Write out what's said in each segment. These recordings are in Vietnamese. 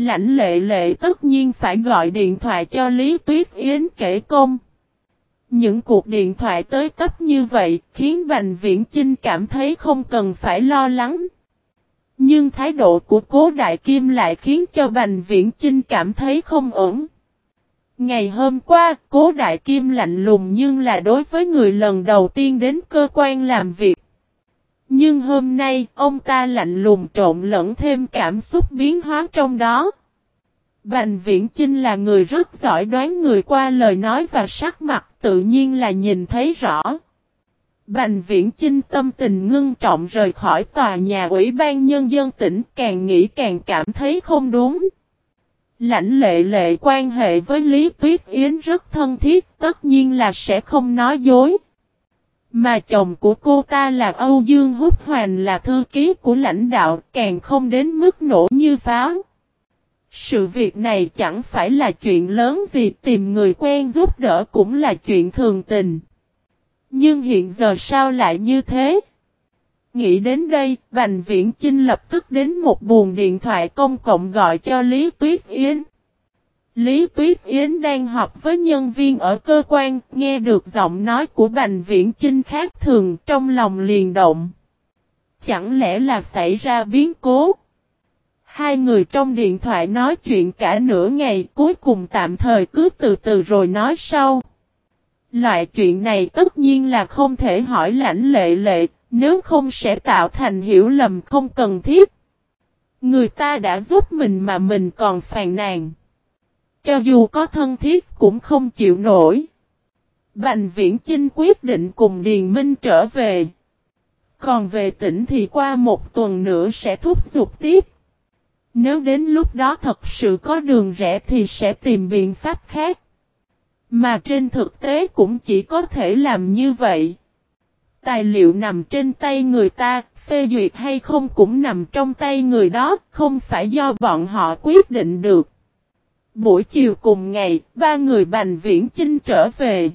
Lãnh lệ lệ tất nhiên phải gọi điện thoại cho Lý Tuyết Yến kể công. Những cuộc điện thoại tới tấp như vậy khiến Bành Viễn Chinh cảm thấy không cần phải lo lắng. Nhưng thái độ của cố đại kim lại khiến cho Bành Viễn Chinh cảm thấy không ổn. Ngày hôm qua, cố đại kim lạnh lùng nhưng là đối với người lần đầu tiên đến cơ quan làm việc. Nhưng hôm nay, ông ta lạnh lùng trộn lẫn thêm cảm xúc biến hóa trong đó. Bành Viễn Chinh là người rất giỏi đoán người qua lời nói và sắc mặt tự nhiên là nhìn thấy rõ. Bành Viễn Chinh tâm tình ngưng trọng rời khỏi tòa nhà ủy ban nhân dân tỉnh càng nghĩ càng cảm thấy không đúng. Lãnh lệ lệ quan hệ với Lý Tuyết Yến rất thân thiết tất nhiên là sẽ không nói dối. Mà chồng của cô ta là Âu Dương Húc Hoàn là thư ký của lãnh đạo càng không đến mức nổ như pháo. Sự việc này chẳng phải là chuyện lớn gì tìm người quen giúp đỡ cũng là chuyện thường tình. Nhưng hiện giờ sao lại như thế? Nghĩ đến đây, Bành Viễn Chinh lập tức đến một buồng điện thoại công cộng gọi cho Lý Tuyết Yến. Lý Tuyết Yến đang họp với nhân viên ở cơ quan, nghe được giọng nói của Bành Viễn Chinh khác thường trong lòng liền động. Chẳng lẽ là xảy ra biến cố? Hai người trong điện thoại nói chuyện cả nửa ngày cuối cùng tạm thời cứ từ từ rồi nói sau. Loại chuyện này tất nhiên là không thể hỏi lãnh lệ lệ, nếu không sẽ tạo thành hiểu lầm không cần thiết. Người ta đã giúp mình mà mình còn phàn nàn. Cho dù có thân thiết cũng không chịu nổi. Bành viễn Chinh quyết định cùng Điền Minh trở về. Còn về tỉnh thì qua một tuần nữa sẽ thúc giục tiếp. Nếu đến lúc đó thật sự có đường rẽ thì sẽ tìm biện pháp khác. Mà trên thực tế cũng chỉ có thể làm như vậy. Tài liệu nằm trên tay người ta, phê duyệt hay không cũng nằm trong tay người đó, không phải do bọn họ quyết định được. Buổi chiều cùng ngày, ba người Bành Viễn Chinh trở về.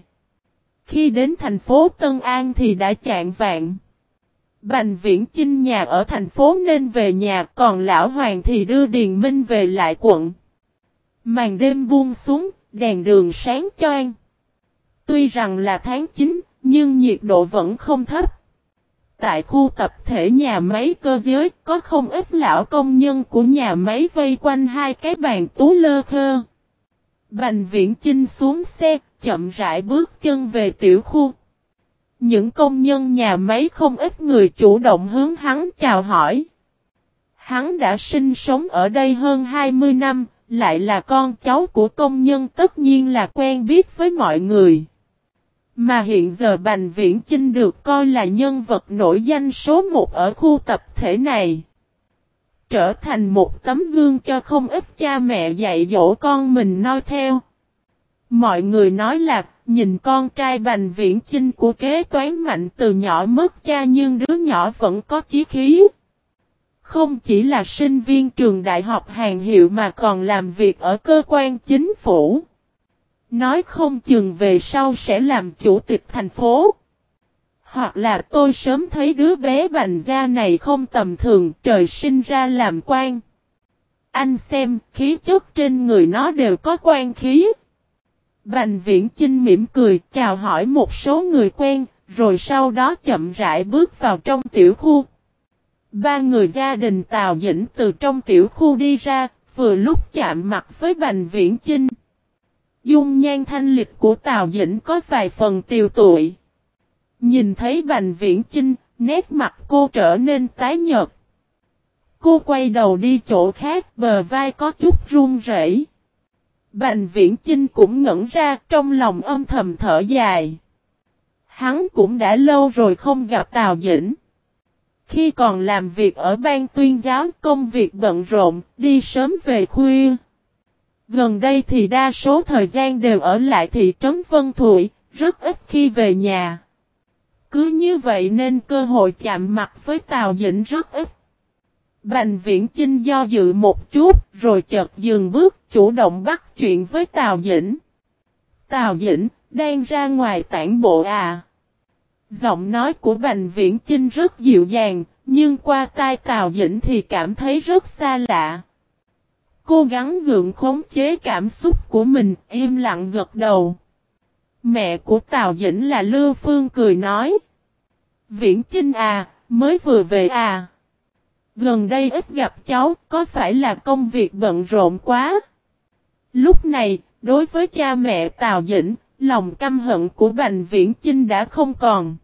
Khi đến thành phố Tân An thì đã chạng vạn. Bành Viễn Chinh nhà ở thành phố nên về nhà, còn Lão Hoàng thì đưa Điền Minh về lại quận. Màn đêm buông xuống, đèn đường sáng choang. Tuy rằng là tháng 9, nhưng nhiệt độ vẫn không thấp. Tại khu tập thể nhà máy cơ giới có không ít lão công nhân của nhà máy vây quanh hai cái bàn tú lơ khơ. Bành viễn chinh xuống xe, chậm rãi bước chân về tiểu khu. Những công nhân nhà máy không ít người chủ động hướng hắn chào hỏi. Hắn đã sinh sống ở đây hơn 20 năm, lại là con cháu của công nhân tất nhiên là quen biết với mọi người. Mà hiện giờ Bành Viễn Chinh được coi là nhân vật nổi danh số một ở khu tập thể này. Trở thành một tấm gương cho không ít cha mẹ dạy dỗ con mình noi theo. Mọi người nói là, nhìn con trai Bành Viễn Chinh của kế toán mạnh từ nhỏ mất cha nhưng đứa nhỏ vẫn có chí khí. Không chỉ là sinh viên trường đại học hàng hiệu mà còn làm việc ở cơ quan chính phủ. Nói không chừng về sau sẽ làm chủ tịch thành phố. Hoặc là tôi sớm thấy đứa bé bành da này không tầm thường trời sinh ra làm quan. Anh xem khí chất trên người nó đều có quan khí. Bành viễn Trinh mỉm cười chào hỏi một số người quen, rồi sau đó chậm rãi bước vào trong tiểu khu. Ba người gia đình Tào Dĩnh từ trong tiểu khu đi ra, vừa lúc chạm mặt với Bành Viễn Chinh. Dung nhan thanh lịch của Tào Dĩnh có vài phần tiều tụi. Nhìn thấy Bành Viễn Chinh, nét mặt cô trở nên tái nhợt. Cô quay đầu đi chỗ khác, bờ vai có chút run rẩy. Bành Viễn Chinh cũng ngẩn ra trong lòng âm thầm thở dài. Hắn cũng đã lâu rồi không gặp Tào Dĩnh. Khi còn làm việc ở ban tuyên giáo công việc bận rộn, đi sớm về khuya. Gần đây thì đa số thời gian đều ở lại thị trấn Vân Thụy, rất ít khi về nhà. Cứ như vậy nên cơ hội chạm mặt với Tào Dĩnh rất ít. Bành viễn Chinh do dự một chút, rồi chợt dừng bước, chủ động bắt chuyện với Tào Dĩnh. Tào Dĩnh, đang ra ngoài tản bộ à? Giọng nói của Bành Viễn Chinh rất dịu dàng, nhưng qua tai Tào Dĩnh thì cảm thấy rất xa lạ. Cố gắng gượng khống chế cảm xúc của mình, im lặng gật đầu. Mẹ của Tào Dĩnh là Lưu Phương cười nói. Viễn Chinh à, mới vừa về à. Gần đây ít gặp cháu, có phải là công việc bận rộn quá? Lúc này, đối với cha mẹ Tào Dĩnh, lòng căm hận của Bành Viễn Chinh đã không còn.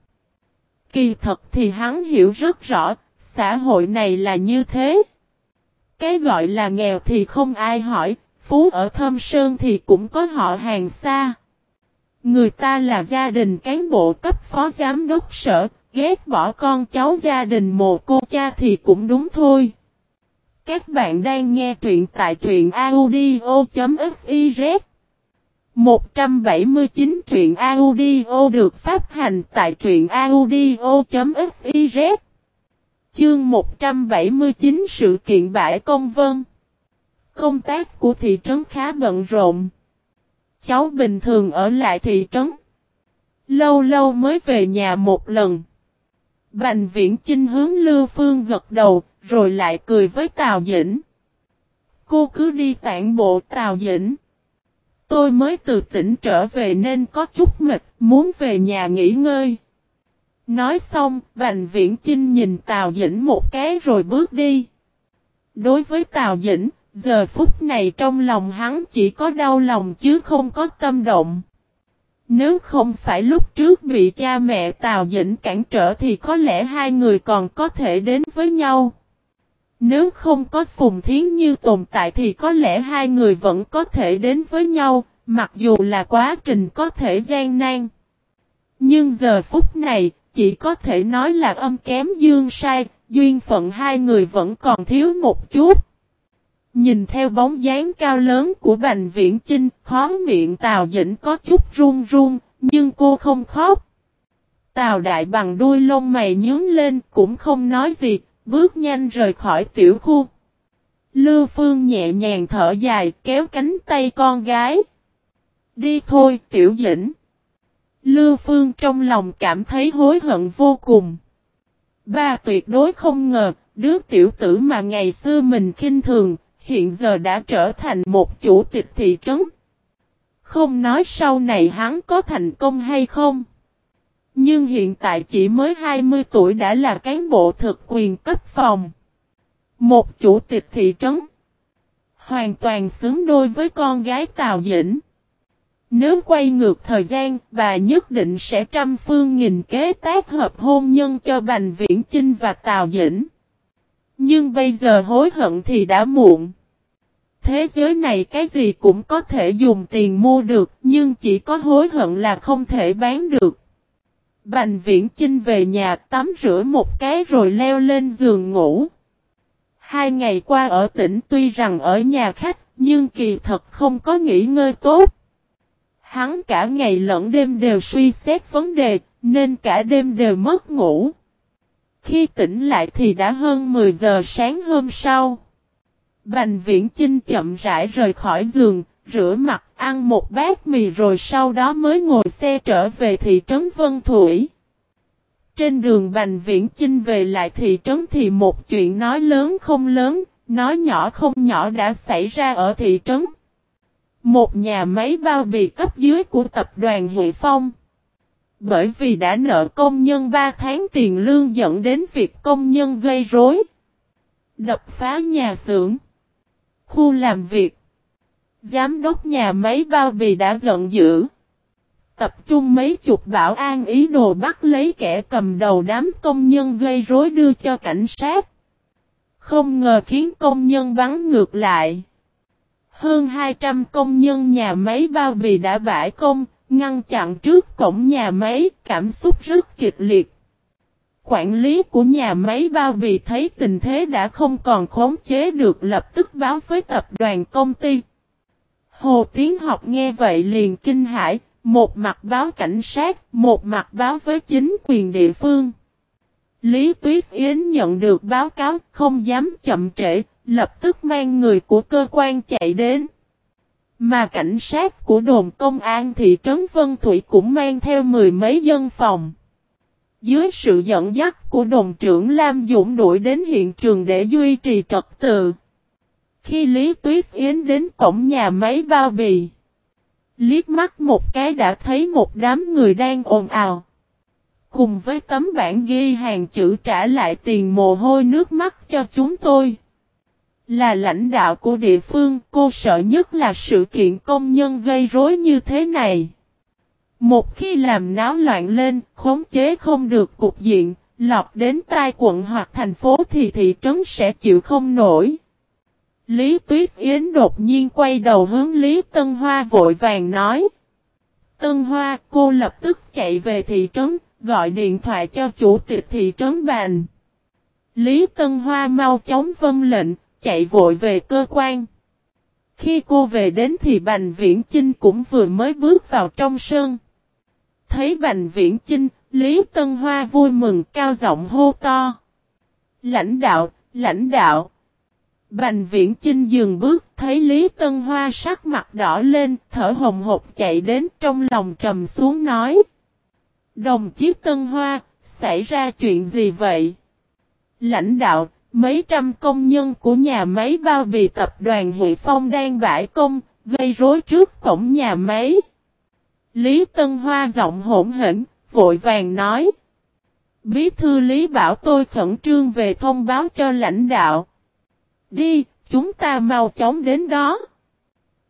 Kỳ thật thì hắn hiểu rất rõ, xã hội này là như thế. Cái gọi là nghèo thì không ai hỏi, phú ở thâm sơn thì cũng có họ hàng xa. Người ta là gia đình cán bộ cấp phó giám đốc sở, ghét bỏ con cháu gia đình mồ cô cha thì cũng đúng thôi. Các bạn đang nghe truyện tại truyện audio.fiz 179 truyện audio được phát hành tại truyện audio.fiz Chương 179 sự kiện bãi công vân Công tác của thị trấn khá bận rộn. Cháu bình thường ở lại thị trấn. Lâu lâu mới về nhà một lần. Bành viễn chinh hướng Lưu Phương gật đầu, rồi lại cười với Tào Dĩnh. Cô cứ đi tản bộ Tào Dĩnh. Tôi mới từ tỉnh trở về nên có chút mệt, muốn về nhà nghỉ ngơi. Nói xong, Bành Viễn Chinh nhìn Tào Dĩnh một cái rồi bước đi. Đối với Tào Dĩnh, giờ phút này trong lòng hắn chỉ có đau lòng chứ không có tâm động. Nếu không phải lúc trước bị cha mẹ Tào Dĩnh cản trở thì có lẽ hai người còn có thể đến với nhau. Nếu không có Phùng Thiến Như tồn tại thì có lẽ hai người vẫn có thể đến với nhau, mặc dù là quá trình có thể gian nan. Nhưng giờ phút này, chỉ có thể nói là âm kém dương sai, duyên phận hai người vẫn còn thiếu một chút. Nhìn theo bóng dáng cao lớn của Bành Viễn Chinh, khó miệng Tào Dĩnh có chút run run, nhưng cô không khóc. Tào Đại bằng đuôi lông mày nhướng lên cũng không nói gì, bước nhanh rời khỏi tiểu khu. Lưu Phương nhẹ nhàng thở dài kéo cánh tay con gái. Đi thôi tiểu dĩnh. Lưu Phương trong lòng cảm thấy hối hận vô cùng. Ba tuyệt đối không ngờ, đứa tiểu tử mà ngày xưa mình khinh thường, hiện giờ đã trở thành một chủ tịch thị trấn. Không nói sau này hắn có thành công hay không. Nhưng hiện tại chỉ mới 20 tuổi đã là cán bộ thực quyền cấp phòng. Một chủ tịch thị trấn. Hoàn toàn xứng đôi với con gái Tào Dĩnh. Nếu quay ngược thời gian, bà nhất định sẽ trăm phương nghìn kế tác hợp hôn nhân cho Bành Viễn Chinh và Tào Dĩnh. Nhưng bây giờ hối hận thì đã muộn. Thế giới này cái gì cũng có thể dùng tiền mua được, nhưng chỉ có hối hận là không thể bán được. Bành Viễn Chinh về nhà tắm rửa một cái rồi leo lên giường ngủ. Hai ngày qua ở tỉnh tuy rằng ở nhà khách, nhưng kỳ thật không có nghỉ ngơi tốt. Hắn cả ngày lẫn đêm đều suy xét vấn đề, nên cả đêm đều mất ngủ. Khi tỉnh lại thì đã hơn 10 giờ sáng hôm sau. Bành viễn Trinh chậm rãi rời khỏi giường, rửa mặt, ăn một bát mì rồi sau đó mới ngồi xe trở về thị trấn Vân Thủy. Trên đường Bành Viễn Chinh về lại thị trấn thì một chuyện nói lớn không lớn, nói nhỏ không nhỏ đã xảy ra ở thị trấn. Một nhà máy bao bì cấp dưới của tập đoàn Hệ Phong. Bởi vì đã nợ công nhân 3 tháng tiền lương dẫn đến việc công nhân gây rối. Đập phá nhà xưởng. Khu làm việc. Giám đốc nhà máy bao bì đã giận dữ. Tập trung mấy chục bảo an ý đồ bắt lấy kẻ cầm đầu đám công nhân gây rối đưa cho cảnh sát. Không ngờ khiến công nhân bắn ngược lại. Hơn 200 công nhân nhà máy bao bì đã bãi công, ngăn chặn trước cổng nhà máy, cảm xúc rất kịch liệt. Quản lý của nhà máy bao bì thấy tình thế đã không còn khống chế được lập tức báo với tập đoàn công ty. Hồ Tiến học nghe vậy liền kinh hãi, một mặt báo cảnh sát, một mặt báo với chính quyền địa phương. Lý Tuyết Yến nhận được báo cáo không dám chậm trễ, lập tức mang người của cơ quan chạy đến. Mà cảnh sát của đồn công an thị trấn Vân Thủy cũng mang theo mười mấy dân phòng. Dưới sự dẫn dắt của đồn trưởng Lam Dũng đuổi đến hiện trường để duy trì trật tự. Khi Lý Tuyết Yến đến cổng nhà máy bao bì, liếc mắt một cái đã thấy một đám người đang ồn ào. Cùng với tấm bản ghi hàng chữ trả lại tiền mồ hôi nước mắt cho chúng tôi. Là lãnh đạo của địa phương, cô sợ nhất là sự kiện công nhân gây rối như thế này. Một khi làm náo loạn lên, khống chế không được cục diện, lọt đến tai quận hoặc thành phố thì thị trấn sẽ chịu không nổi. Lý Tuyết Yến đột nhiên quay đầu hướng Lý Tân Hoa vội vàng nói. Tân Hoa, cô lập tức chạy về thị trấn, gọi điện thoại cho chủ tịch thị trấn bàn. Lý Tân Hoa mau chóng vân lệnh, chạy vội về cơ quan. Khi cô về đến thì Bành Viễn Chinh cũng vừa mới bước vào trong sân. Thấy Bành Viễn Chinh, Lý Tân Hoa vui mừng cao giọng hô to. Lãnh đạo, lãnh đạo. Bành Viễn Chinh dừng bước, thấy Lý Tân Hoa sắc mặt đỏ lên, thở hồng hộc chạy đến trong lòng trầm xuống nói. Đồng chí Tân Hoa, xảy ra chuyện gì vậy? Lãnh đạo, mấy trăm công nhân của nhà máy bao bì tập đoàn Hội Phong đang bãi công, gây rối trước cổng nhà máy. Lý Tân Hoa giọng hỗn hển, vội vàng nói. Bí thư Lý bảo tôi khẩn trương về thông báo cho lãnh đạo. Đi, chúng ta mau chóng đến đó.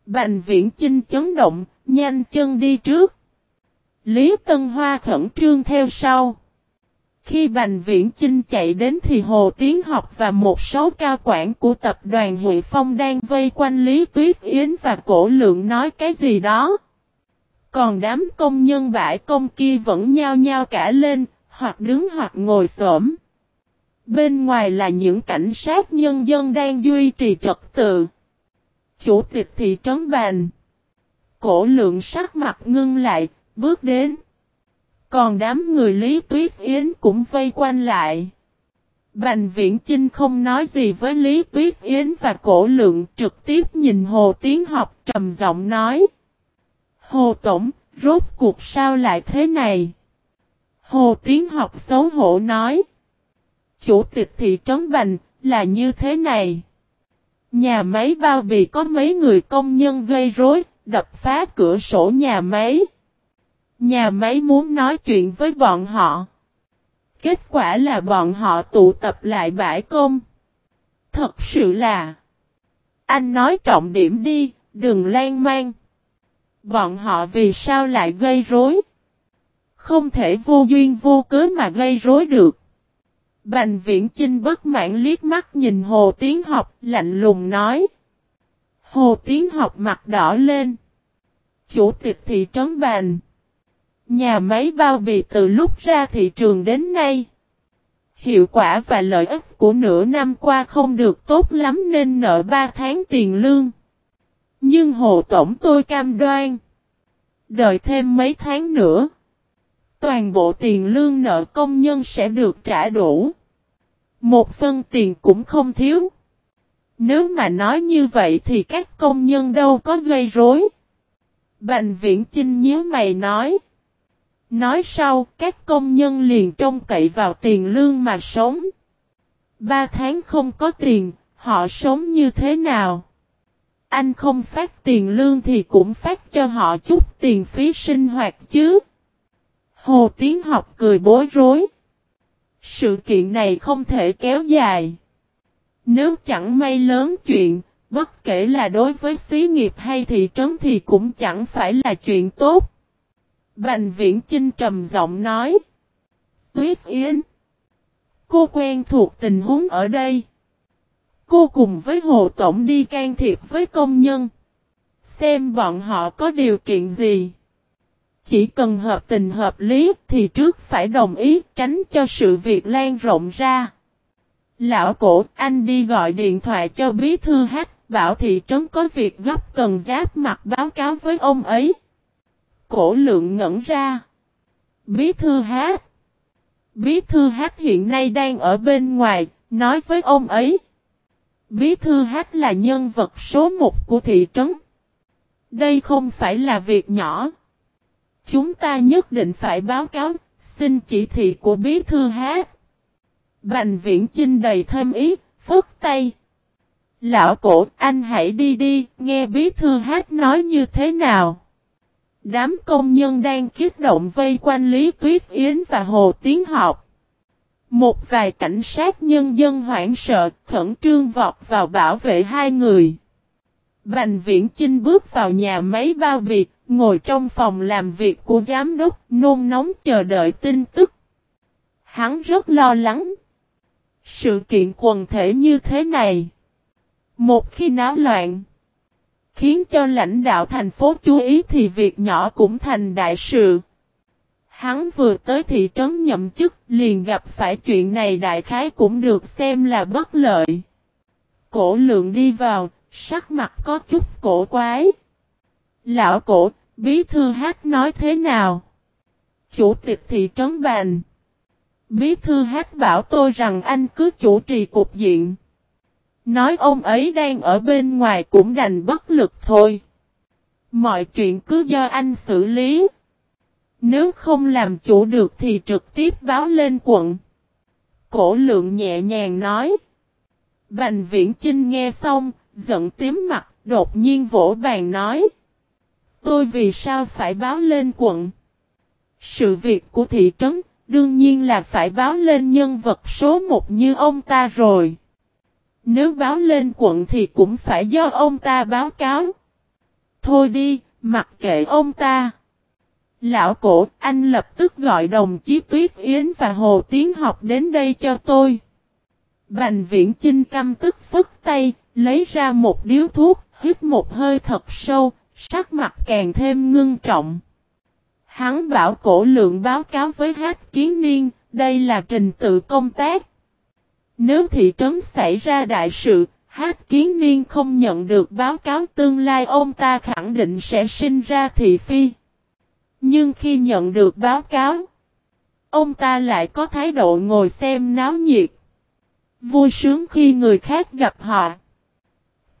Bành viễn chinh chấn động, nhanh chân đi trước. Lý Tân Hoa khẩn trương theo sau. Khi Bành Viễn Chinh chạy đến thì Hồ Tiến Học và một số cao quản của tập đoàn Huệ Phong đang vây quanh Lý Tuyết Yến và Cổ Lượng nói cái gì đó. Còn đám công nhân bãi công kia vẫn nhao nhao cả lên, hoặc đứng hoặc ngồi xổm. Bên ngoài là những cảnh sát nhân dân đang duy trì trật tự. Chủ tịch thị trấn bàn. Cổ lượng sắc mặt ngưng lại, bước đến. Còn đám người Lý Tuyết Yến cũng vây quanh lại. Bành Viễn Chinh không nói gì với Lý Tuyết Yến và cổ lượng trực tiếp nhìn Hồ Tiến học trầm giọng nói. Hồ Tổng, rốt cuộc sao lại thế này? Hồ Tiến học xấu hổ nói. Chủ tịch thị trấn Bành, là như thế này. Nhà máy bao bì có mấy người công nhân gây rối, đập phá cửa sổ nhà máy. Nhà máy muốn nói chuyện với bọn họ. Kết quả là bọn họ tụ tập lại bãi công. Thật sự là... Anh nói trọng điểm đi, đừng lan man. Bọn họ vì sao lại gây rối? Không thể vô duyên vô cớ mà gây rối được. Bành viễn Trinh bất mãn liếc mắt nhìn Hồ Tiến học, lạnh lùng nói. Hồ Tiến học mặt đỏ lên. Chủ tịch thị trấn Bành. Nhà máy bao bì từ lúc ra thị trường đến nay. Hiệu quả và lợi ích của nửa năm qua không được tốt lắm nên nợ 3 tháng tiền lương. Nhưng Hồ Tổng tôi cam đoan. Đợi thêm mấy tháng nữa. Toàn bộ tiền lương nợ công nhân sẽ được trả đủ. Một phân tiền cũng không thiếu. Nếu mà nói như vậy thì các công nhân đâu có gây rối. Bành viễn Trinh nhớ mày nói. Nói sau, các công nhân liền trông cậy vào tiền lương mà sống. Ba tháng không có tiền, họ sống như thế nào? Anh không phát tiền lương thì cũng phát cho họ chút tiền phí sinh hoạt chứ. Hồ Tiến học cười bối rối. Sự kiện này không thể kéo dài. Nếu chẳng may lớn chuyện, bất kể là đối với xí nghiệp hay thị trấn thì cũng chẳng phải là chuyện tốt. Bành viễn Chinh trầm giọng nói. Tuyết Yến. Cô quen thuộc tình huống ở đây. Cô cùng với Hồ Tổng đi can thiệp với công nhân. Xem bọn họ có điều kiện gì. Chỉ cần hợp tình hợp lý thì trước phải đồng ý tránh cho sự việc lan rộng ra. Lão cổ, anh đi gọi điện thoại cho bí thư hát, bảo thị trấn có việc gấp cần giáp mặt báo cáo với ông ấy. Cổ lượng ngẩn ra. Bí thư hát. Bí thư hát hiện nay đang ở bên ngoài, nói với ông ấy. Bí thư hát là nhân vật số một của thị trấn. Đây không phải là việc nhỏ. Chúng ta nhất định phải báo cáo, xin chỉ thị của bí thư hát. Bành viễn chinh đầy thêm ý, phức tay. Lão cổ, anh hãy đi đi, nghe bí thư hát nói như thế nào. Đám công nhân đang kích động vây quanh Lý Tuyết Yến và Hồ Tiến học. Một vài cảnh sát nhân dân hoảng sợ, khẩn trương vọt vào bảo vệ hai người. Bành viễn Chinh bước vào nhà máy bao bì, ngồi trong phòng làm việc của giám đốc, nôn nóng chờ đợi tin tức. Hắn rất lo lắng. Sự kiện quần thể như thế này. Một khi náo loạn, khiến cho lãnh đạo thành phố chú ý thì việc nhỏ cũng thành đại sự. Hắn vừa tới thị trấn nhậm chức liền gặp phải chuyện này đại khái cũng được xem là bất lợi. Cổ lượng đi vào, sắc mặt có chút cổ quái. Lão cổ, bí thư hát nói thế nào? Chủ tịch thị trấn bàn. Bí thư hát bảo tôi rằng anh cứ chủ trì cục diện. Nói ông ấy đang ở bên ngoài cũng đành bất lực thôi. Mọi chuyện cứ do anh xử lý. Nếu không làm chủ được thì trực tiếp báo lên quận. Cổ lượng nhẹ nhàng nói. Bành viễn Chinh nghe xong, giận tím mặt, đột nhiên vỗ bàn nói. Tôi vì sao phải báo lên quận? Sự việc của thị trấn, đương nhiên là phải báo lên nhân vật số một như ông ta rồi. Nếu báo lên quận thì cũng phải do ông ta báo cáo. Thôi đi, mặc kệ ông ta. Lão cổ, anh lập tức gọi đồng chí Tuyết Yến và Hồ Tiến học đến đây cho tôi. Bành viễn Chinh căm tức phức tay, lấy ra một điếu thuốc, hít một hơi thật sâu, sắc mặt càng thêm ngưng trọng. Hắn bảo cổ lượng báo cáo với hát kiến niên, đây là trình tự công tác. Nếu thị trấn xảy ra đại sự, hát kiến niên không nhận được báo cáo tương lai ông ta khẳng định sẽ sinh ra thị phi. Nhưng khi nhận được báo cáo, ông ta lại có thái độ ngồi xem náo nhiệt. Vui sướng khi người khác gặp họ.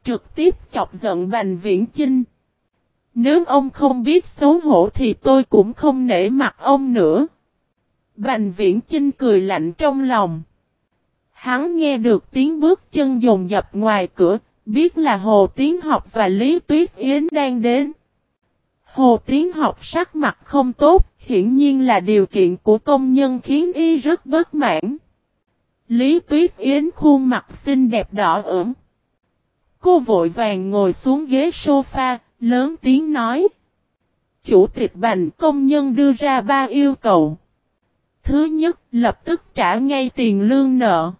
Trực tiếp chọc giận Bành Viễn Chinh. Nếu ông không biết xấu hổ thì tôi cũng không nể mặt ông nữa. Bành Viễn Chinh cười lạnh trong lòng. Hắn nghe được tiếng bước chân dồn dập ngoài cửa, biết là Hồ Tiến học và Lý Tuyết Yến đang đến. Hồ Tiến học sắc mặt không tốt, hiển nhiên là điều kiện của công nhân khiến y rất bất mãn. Lý Tuyết Yến khuôn mặt xinh đẹp đỏ ửng. Cô vội vàng ngồi xuống ghế sofa, lớn tiếng nói. Chủ tịch bành công nhân đưa ra ba yêu cầu. Thứ nhất, lập tức trả ngay tiền lương nợ.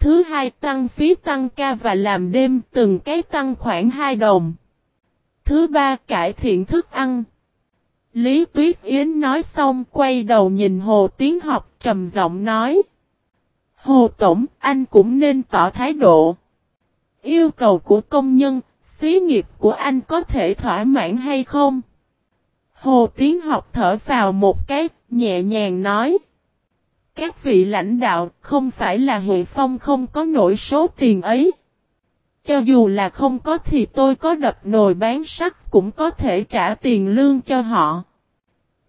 Thứ hai, tăng phí tăng ca và làm đêm từng cái tăng khoảng 2 đồng. Thứ ba, cải thiện thức ăn. Lý Tuyết Yến nói xong quay đầu nhìn Hồ Tiến học trầm giọng nói. Hồ Tổng, anh cũng nên tỏ thái độ. Yêu cầu của công nhân, xí nghiệp của anh có thể thỏa mãn hay không? Hồ Tiến học thở vào một cái, nhẹ nhàng nói. Các vị lãnh đạo không phải là Huệ Phong không có nổi số tiền ấy. Cho dù là không có thì tôi có đập nồi bán sắt cũng có thể trả tiền lương cho họ.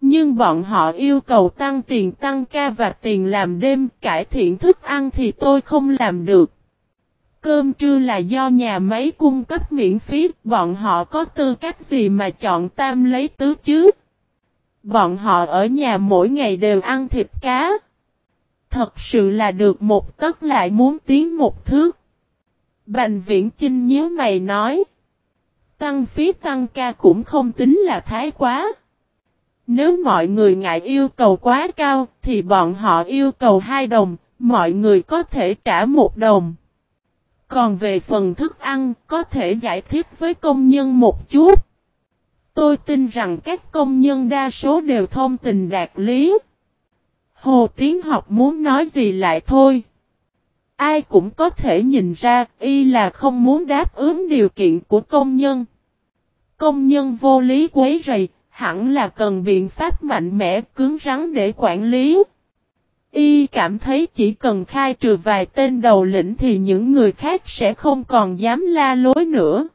Nhưng bọn họ yêu cầu tăng tiền tăng ca và tiền làm đêm cải thiện thức ăn thì tôi không làm được. Cơm trưa là do nhà máy cung cấp miễn phí, bọn họ có tư cách gì mà chọn tam lấy tứ chứ? Bọn họ ở nhà mỗi ngày đều ăn thịt cá. Thật sự là được một tấc lại muốn tiến một thước. Bành viễn Chinh nhớ mày nói. Tăng phí tăng ca cũng không tính là thái quá. Nếu mọi người ngại yêu cầu quá cao thì bọn họ yêu cầu hai đồng, mọi người có thể trả một đồng. Còn về phần thức ăn, có thể giải thích với công nhân một chút. Tôi tin rằng các công nhân đa số đều thông tình đạt lý. Hồ Tiến học muốn nói gì lại thôi. Ai cũng có thể nhìn ra y là không muốn đáp ứng điều kiện của công nhân. Công nhân vô lý quấy rầy, hẳn là cần biện pháp mạnh mẽ cứng rắn để quản lý. Y cảm thấy chỉ cần khai trừ vài tên đầu lĩnh thì những người khác sẽ không còn dám la lối nữa.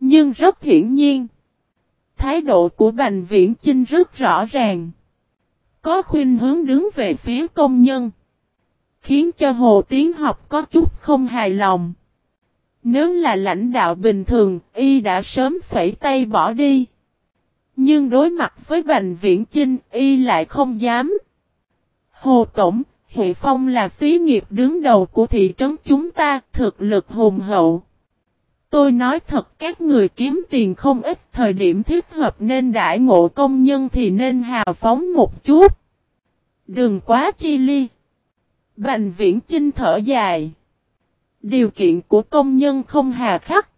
Nhưng rất hiển nhiên, thái độ của Bành Viễn Chinh rất rõ ràng. Có khuyên hướng đứng về phía công nhân. Khiến cho Hồ Tiến học có chút không hài lòng. Nếu là lãnh đạo bình thường, y đã sớm phẩy tay bỏ đi. Nhưng đối mặt với Bành Viễn Chinh, y lại không dám. Hồ Tổng, Hệ Phong là xí nghiệp đứng đầu của thị trấn chúng ta, thực lực hùng hậu. Tôi nói thật, các người kiếm tiền không ít, thời điểm thích hợp nên đại ngộ công nhân thì nên hào phóng một chút. Đừng quá chi ly. Bành viễn chinh thở dài. Điều kiện của công nhân không hà khắc.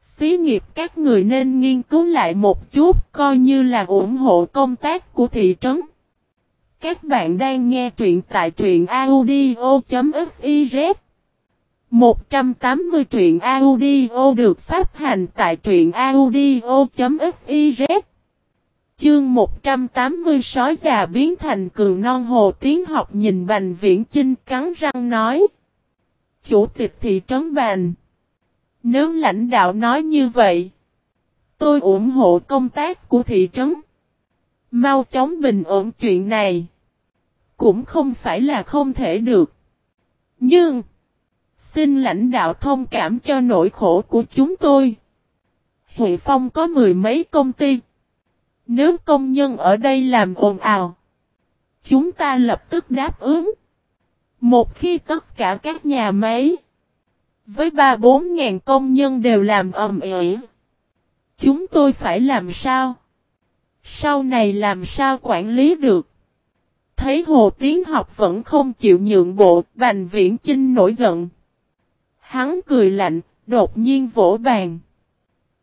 Xí nghiệp các người nên nghiên cứu lại một chút, coi như là ủng hộ công tác của thị trấn. Các bạn đang nghe truyện tại truyện audio.fif 180 truyện audio được phát hành tại truyện audio.fiz Chương 180 sói già biến thành cường non hồ tiếng học nhìn Bành Viễn Chinh cắn răng nói. Chủ tịch thị trấn Bành. Nếu lãnh đạo nói như vậy, tôi ủng hộ công tác của thị trấn. Mau chóng bình ổn chuyện này. Cũng không phải là không thể được. Nhưng, xin lãnh đạo thông cảm cho nỗi khổ của chúng tôi. Huệ Phong có mười mấy công ty. Nếu công nhân ở đây làm ồn ào, chúng ta lập tức đáp ứng. Một khi tất cả các nhà máy với ba bốn ngàn công nhân đều làm ầm ĩ, chúng tôi phải làm sao? Sau này làm sao quản lý được? Thấy Hồ Tiến học vẫn không chịu nhượng bộ, Bành Viễn Chinh nổi giận. Hắn cười lạnh, đột nhiên vỗ bàn.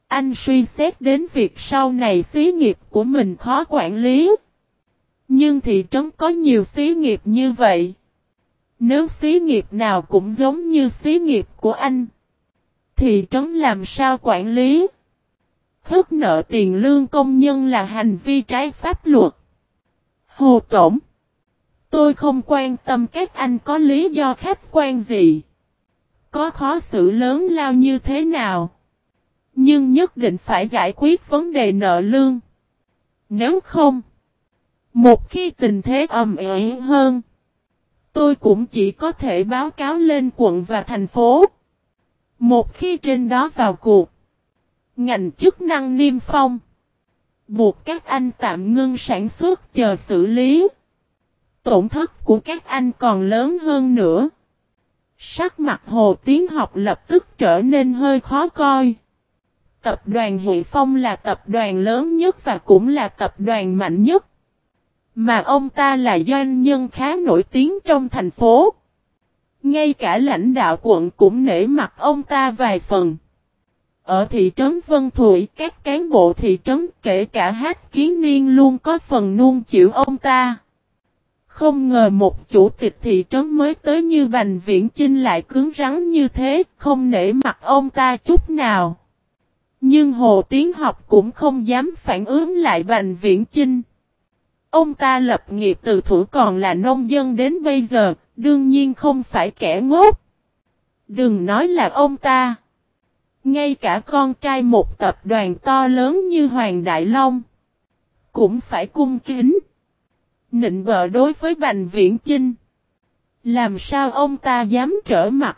Anh suy xét đến việc sau này xí nghiệp của mình khó quản lý. Nhưng thị trấn có nhiều xí nghiệp như vậy. Nếu xí nghiệp nào cũng giống như xí nghiệp của anh. Thị trấn làm sao quản lý? Khất nợ tiền lương công nhân là hành vi trái pháp luật. Hồ Tổng. Tôi không quan tâm các anh có lý do khách quan gì. Có khó xử lớn lao như thế nào. Nhưng nhất định phải giải quyết vấn đề nợ lương. Nếu không, một khi tình thế ầm ĩ hơn, tôi cũng chỉ có thể báo cáo lên quận và thành phố. Một khi trên đó vào cuộc, ngành chức năng niêm phong, buộc các anh tạm ngưng sản xuất chờ xử lý. Tổn thất của các anh còn lớn hơn nữa. Sắc mặt Hồ Tiến học lập tức trở nên hơi khó coi. Tập đoàn Hệ Phong là tập đoàn lớn nhất và cũng là tập đoàn mạnh nhất. Mà ông ta là doanh nhân khá nổi tiếng trong thành phố. Ngay cả lãnh đạo quận cũng nể mặt ông ta vài phần. Ở thị trấn Vân Thụy, các cán bộ thị trấn kể cả hát kiến niên luôn có phần nuông chịu ông ta. Không ngờ một chủ tịch thị trấn mới tới như Bành Viễn Chinh lại cứng rắn như thế, không nể mặt ông ta chút nào. Nhưng Hồ Tiến học cũng không dám phản ứng lại Bành Viễn Chinh. Ông ta lập nghiệp từ thủ còn là nông dân đến bây giờ, đương nhiên không phải kẻ ngốc. Đừng nói là ông ta. Ngay cả con trai một tập đoàn to lớn như Hoàng Đại Long cũng phải cung kính. Nịnh bợ đối với Bành Viễn Chinh. Làm sao ông ta dám trở mặt?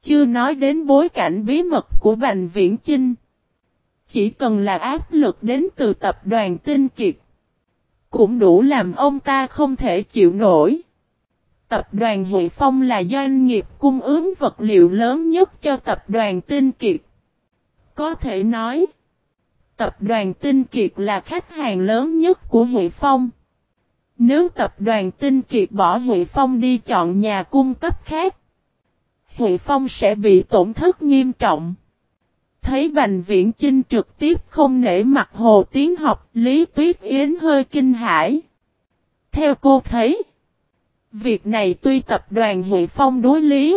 Chưa nói đến bối cảnh bí mật của Bành Viễn Chinh. Chỉ cần là áp lực đến từ tập đoàn tinh kiệt. Cũng đủ làm ông ta không thể chịu nổi. Tập đoàn Hệ Phong là doanh nghiệp cung ứng vật liệu lớn nhất cho tập đoàn tinh kiệt. Có thể nói, tập đoàn tinh kiệt là khách hàng lớn nhất của Hệ Phong. Nếu tập đoàn tinh kiệt bỏ Huệ Phong đi chọn nhà cung cấp khác, Huệ Phong sẽ bị tổn thất nghiêm trọng. Thấy Bành Viễn Chinh trực tiếp không nể mặt Hồ Tiến học, Lý Tuyết Yến hơi kinh hãi. Theo cô thấy, việc này tuy tập đoàn Huệ Phong đối lý,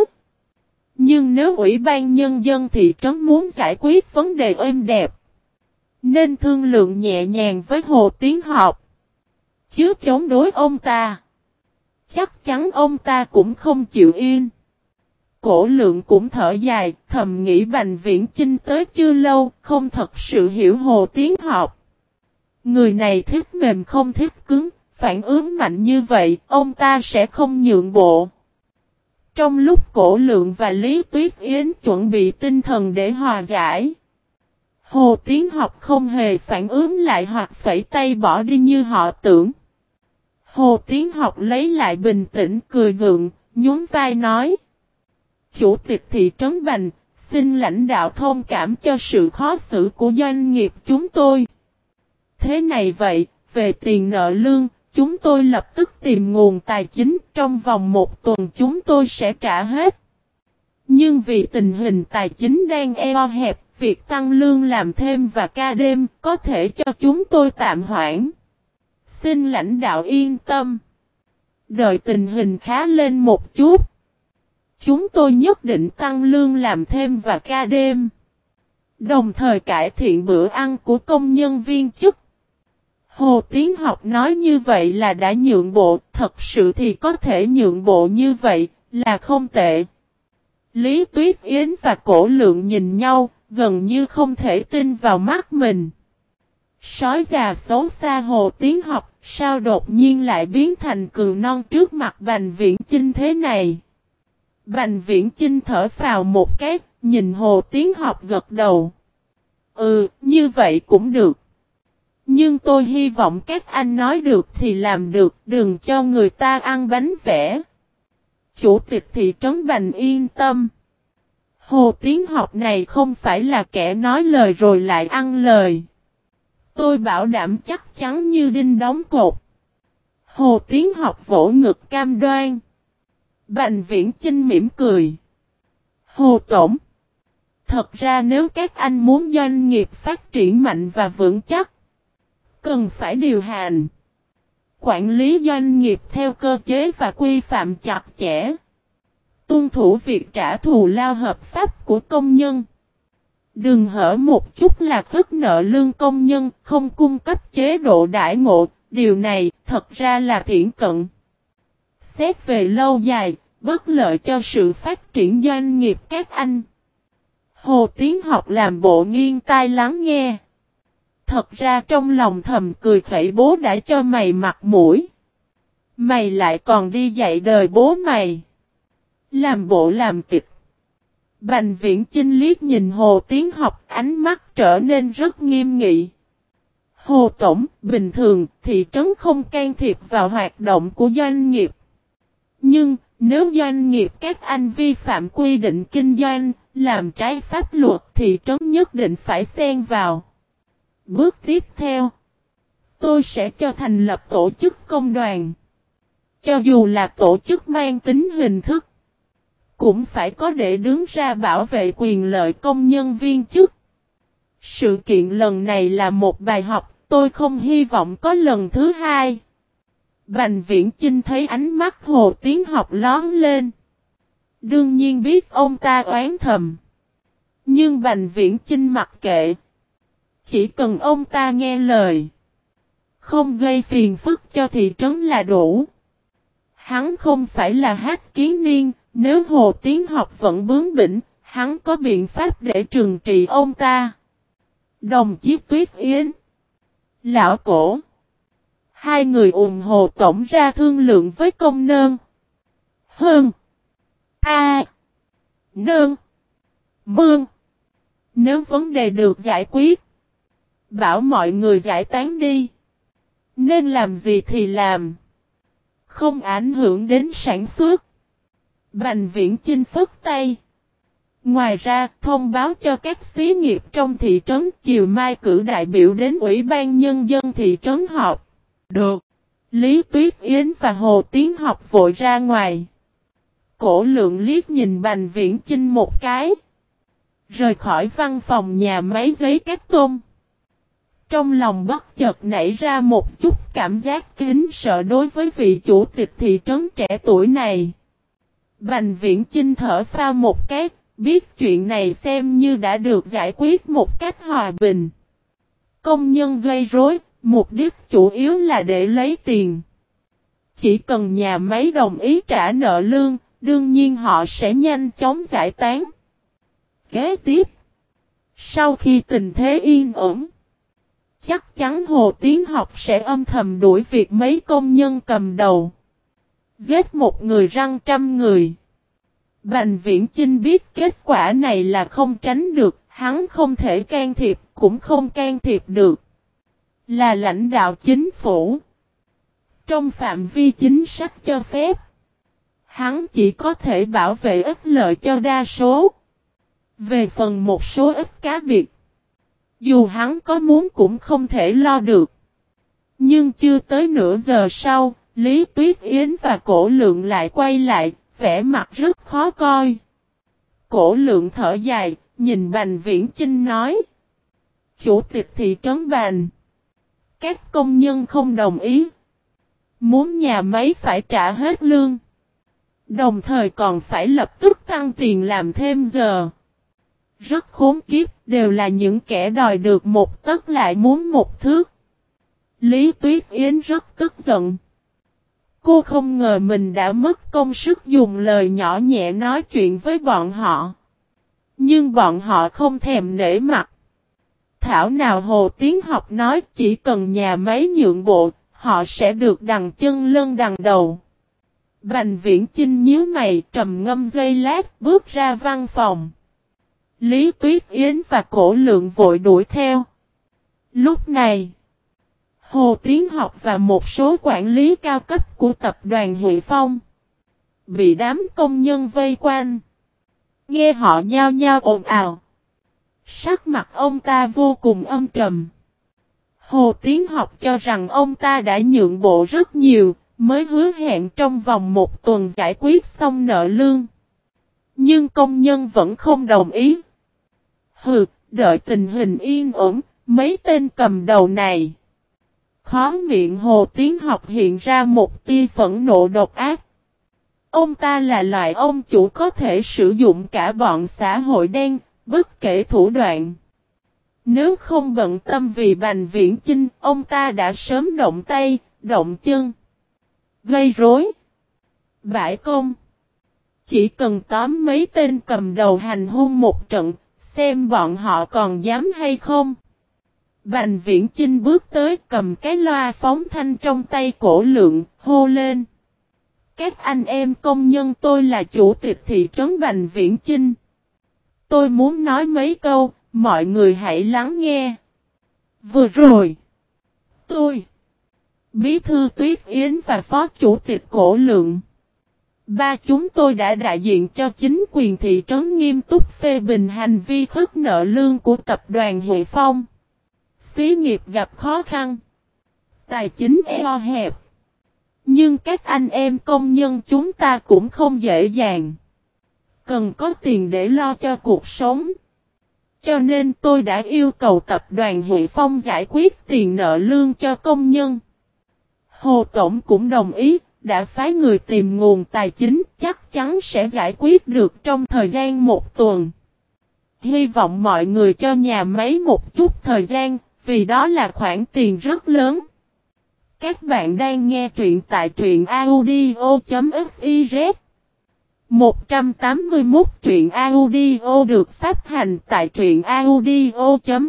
nhưng nếu Ủy ban Nhân dân thị trấn muốn giải quyết vấn đề êm đẹp, nên thương lượng nhẹ nhàng với Hồ Tiến học chứ chống đối ông ta. Chắc chắn ông ta cũng không chịu yên. Cổ lượng cũng thở dài, thầm nghĩ Bành Viễn Chinh tới chưa lâu, không thật sự hiểu Hồ Tiến học. Người này thích mềm không thích cứng, phản ứng mạnh như vậy, ông ta sẽ không nhượng bộ. Trong lúc cổ lượng và Lý Tuyết Yến chuẩn bị tinh thần để hòa giải. Hồ Tiến học không hề phản ứng lại hoặc phẩy tay bỏ đi như họ tưởng. Hồ Tiến học lấy lại bình tĩnh cười gượng, nhún vai nói. Chủ tịch thị trấn Bành, xin lãnh đạo thông cảm cho sự khó xử của doanh nghiệp chúng tôi. Thế này vậy, về tiền nợ lương, chúng tôi lập tức tìm nguồn tài chính, trong vòng một tuần chúng tôi sẽ trả hết. Nhưng vì tình hình tài chính đang eo hẹp, việc tăng lương làm thêm và ca đêm có thể cho chúng tôi tạm hoãn. Xin lãnh đạo yên tâm. Đợi tình hình khá lên một chút. Chúng tôi nhất định tăng lương làm thêm và ca đêm. Đồng thời cải thiện bữa ăn của công nhân viên chức. Hồ Tiến học nói như vậy là đã nhượng bộ, thật sự thì có thể nhượng bộ như vậy, là không tệ. Lý Tuyết Yến và Cổ Lượng nhìn nhau, gần như không thể tin vào mắt mình. Sói già xấu xa Hồ Tiến học, sao đột nhiên lại biến thành cường non trước mặt Bành Viễn Chinh thế này? Bành Viễn Chinh thở vào một cái, nhìn Hồ Tiến học gật đầu. Ừ, như vậy cũng được. Nhưng tôi hy vọng các anh nói được thì làm được, đừng cho người ta ăn bánh vẽ. Chủ tịch thị trấn Bành yên tâm. Hồ Tiến học này không phải là kẻ nói lời rồi lại ăn lời. Tôi bảo đảm chắc chắn như đinh đóng cột. Hồ Tiến học vỗ ngực cam đoan. Bành viễn Trinh mỉm cười. Hồ Tổng. Thật ra nếu các anh muốn doanh nghiệp phát triển mạnh và vững chắc. Cần phải điều hành. Quản lý doanh nghiệp theo cơ chế và quy phạm chặt chẽ. Tuân thủ việc trả thù lao hợp pháp của công nhân. Đừng hở một chút là khất nợ lương công nhân không cung cấp chế độ đại ngộ. Điều này thật ra là thiển cận. Xét về lâu dài, bất lợi cho sự phát triển doanh nghiệp các anh. Hồ Tiến học làm bộ nghiêng tai lắng nghe. Thật ra trong lòng thầm cười khẩy bố đã cho mày mặt mũi. Mày lại còn đi dạy đời bố mày. Làm bộ làm tịch. Bành viễn chinh liếc nhìn Hồ Tiến học ánh mắt trở nên rất nghiêm nghị. Hồ Tổng, bình thường, thị trấn không can thiệp vào hoạt động của doanh nghiệp. Nhưng, nếu doanh nghiệp các anh vi phạm quy định kinh doanh, làm trái pháp luật thì trấn nhất định phải xen vào. Bước tiếp theo, tôi sẽ cho thành lập tổ chức công đoàn. Cho dù là tổ chức mang tính hình thức, cũng phải có để đứng ra bảo vệ quyền lợi công nhân viên chức. Sự kiện lần này là một bài học, tôi không hy vọng có lần thứ hai. Bành viễn trinh thấy ánh mắt hồ tiến học lón lên. Đương nhiên biết ông ta oán thầm. Nhưng bành viễn Chinh mặc kệ. Chỉ cần ông ta nghe lời. Không gây phiền phức cho thị trấn là đủ. Hắn không phải là hát kiến niên, nếu hồ tiến học vẫn bướng bỉnh, hắn có biện pháp để trừng trị ông ta. Đồng chí Tuyết Yến Lão Cổ Hai người ủng hộ tổng ra thương lượng với công nơn. Hơn. A. Nơn. Mương. Nếu vấn đề được giải quyết. Bảo mọi người giải tán đi. Nên làm gì thì làm. Không ảnh hưởng đến sản xuất. Bành viễn chinh phức tay. Ngoài ra, thông báo cho các xí nghiệp trong thị trấn chiều mai cử đại biểu đến Ủy ban Nhân dân thị trấn họp. Được. Lý Tuyết Yến và Hồ Tiến học vội ra ngoài. Cổ lượng liếc nhìn Bành Viễn Chinh một cái. Rời khỏi văn phòng nhà máy giấy cát tôm. Trong lòng bất chợt nảy ra một chút cảm giác kính sợ đối với vị chủ tịch thị trấn trẻ tuổi này. Bành Viễn Chinh thở phao một cái, biết chuyện này xem như đã được giải quyết một cách hòa bình. Công nhân gây rối, Mục đích chủ yếu là để lấy tiền. Chỉ cần nhà máy đồng ý trả nợ lương, đương nhiên họ sẽ nhanh chóng giải tán. Kế tiếp, sau khi tình thế yên ổn, chắc chắn Hồ Tiến học sẽ âm thầm đuổi việc mấy công nhân cầm đầu. Giết một người răng trăm người. Bành Viễn Chinh biết kết quả này là không tránh được, hắn không thể can thiệp, cũng không can thiệp được. Là lãnh đạo chính phủ. Trong phạm vi chính sách cho phép, hắn chỉ có thể bảo vệ ích lợi cho đa số. Về phần một số ít cá biệt, dù hắn có muốn cũng không thể lo được. Nhưng chưa tới nửa giờ sau, Lý Tuyết Yến và Cổ Lượng lại quay lại, vẻ mặt rất khó coi. Cổ Lượng thở dài, nhìn Bành Viễn Chinh nói. Chủ tịch thị trấn Bành. Các công nhân không đồng ý. Muốn nhà máy phải trả hết lương. Đồng thời còn phải lập tức tăng tiền làm thêm giờ. Rất khốn kiếp, đều là những kẻ đòi được một tấc lại muốn một thước. Lý Tuyết Yến rất tức giận. Cô không ngờ mình đã mất công sức dùng lời nhỏ nhẹ nói chuyện với bọn họ. Nhưng bọn họ không thèm nể mặt. Thảo nào Hồ Tiến học nói chỉ cần nhà máy nhượng bộ, họ sẽ được đằng chân lân đằng đầu. Bành viễn Trinh nhíu mày trầm ngâm dây lát bước ra văn phòng. Lý Tuyết Yến và Cổ Lượng vội đuổi theo. Lúc này, Hồ Tiến học và một số quản lý cao cấp của tập đoàn Huệ Phong bị đám công nhân vây quanh. Nghe họ nhao nhao ồn ào. Sắc mặt ông ta vô cùng âm trầm. Hồ Tiến học cho rằng ông ta đã nhượng bộ rất nhiều, mới hứa hẹn trong vòng một tuần giải quyết xong nợ lương. Nhưng công nhân vẫn không đồng ý. Hừ, đợi tình hình yên ổn, mấy tên cầm đầu này. Khó miệng Hồ Tiến học hiện ra một tia phẫn nộ độc ác. Ông ta là loại ông chủ có thể sử dụng cả bọn xã hội đen, bất kể thủ đoạn. Nếu không bận tâm vì bành viễn chinh, ông ta đã sớm động tay, động chân. Gây rối. Bãi công. Chỉ cần tóm mấy tên cầm đầu hành hung một trận, xem bọn họ còn dám hay không. Bành viễn chinh bước tới cầm cái loa phóng thanh trong tay cổ lượng, hô lên. Các anh em công nhân tôi là chủ tịch thị trấn Bành Viễn Chinh. Tôi muốn nói mấy câu, mọi người hãy lắng nghe. Vừa rồi, tôi, Bí thư Tuyết Yến và Phó Chủ tịch Cổ Lượng. Ba chúng tôi đã đại diện cho chính quyền thị trấn nghiêm túc phê bình hành vi khất nợ lương của tập đoàn Hệ Phong. Xí nghiệp gặp khó khăn. Tài chính eo hẹp. Nhưng các anh em công nhân chúng ta cũng không dễ dàng. Cần có tiền để lo cho cuộc sống. Cho nên tôi đã yêu cầu tập đoàn Huệ Phong giải quyết tiền nợ lương cho công nhân. Hồ Tổng cũng đồng ý, đã phái người tìm nguồn tài chính chắc chắn sẽ giải quyết được trong thời gian một tuần. Hy vọng mọi người cho nhà máy một chút thời gian, vì đó là khoản tiền rất lớn. Các bạn đang nghe truyện tại truyện audio.fiz 181 truyện audio được phát hành tại truyện audio.fiz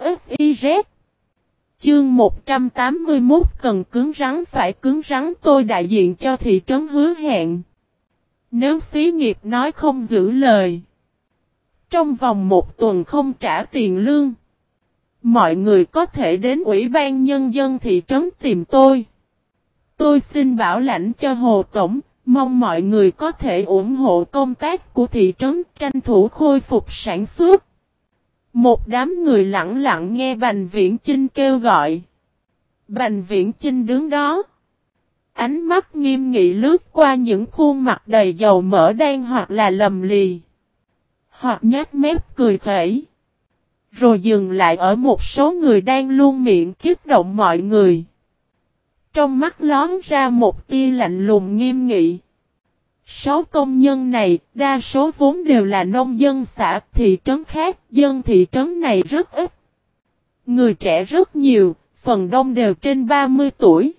Chương 181 cần cứng rắn phải cứng rắn tôi đại diện cho thị trấn hứa hẹn. Nếu xí nghiệp nói không giữ lời. Trong vòng một tuần không trả tiền lương. Mọi người có thể đến Ủy ban Nhân dân thị trấn tìm tôi. Tôi xin bảo lãnh cho Hồ Tổng, mong mọi người có thể ủng hộ công tác của thị trấn tranh thủ khôi phục sản xuất. Một đám người lặng lặng nghe Bành Viễn Chinh kêu gọi. Bành Viễn Chinh đứng đó. Ánh mắt nghiêm nghị lướt qua những khuôn mặt đầy dầu mỡ đen hoặc là lầm lì. Hoặc nhát mép cười khẩy. Rồi dừng lại ở một số người đang luôn miệng kích động mọi người. Trong mắt lón ra một tia lạnh lùng nghiêm nghị. Sáu công nhân này, đa số vốn đều là nông dân xã thị trấn khác, dân thị trấn này rất ít. Người trẻ rất nhiều, phần đông đều trên 30 tuổi.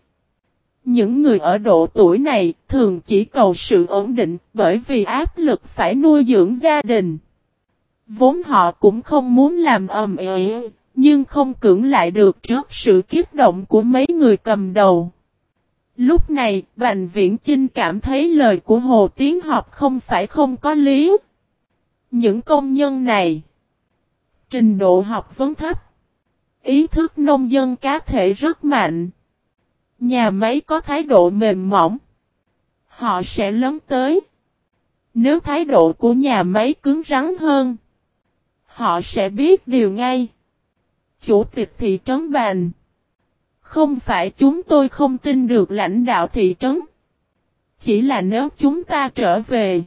Những người ở độ tuổi này thường chỉ cầu sự ổn định bởi vì áp lực phải nuôi dưỡng gia đình. Vốn họ cũng không muốn làm ầm ĩ, nhưng không cưỡng lại được trước sự kiếp động của mấy người cầm đầu. Lúc này, Bành Viễn Chinh cảm thấy lời của Hồ Tiến Học không phải không có lý. Những công nhân này, trình độ học vấn thấp, ý thức nông dân cá thể rất mạnh. Nhà máy có thái độ mềm mỏng, họ sẽ lớn tới. Nếu thái độ của nhà máy cứng rắn hơn, họ sẽ biết điều ngay. Chủ tịch thị trấn bàn. Không phải chúng tôi không tin được lãnh đạo thị trấn. Chỉ là nếu chúng ta trở về,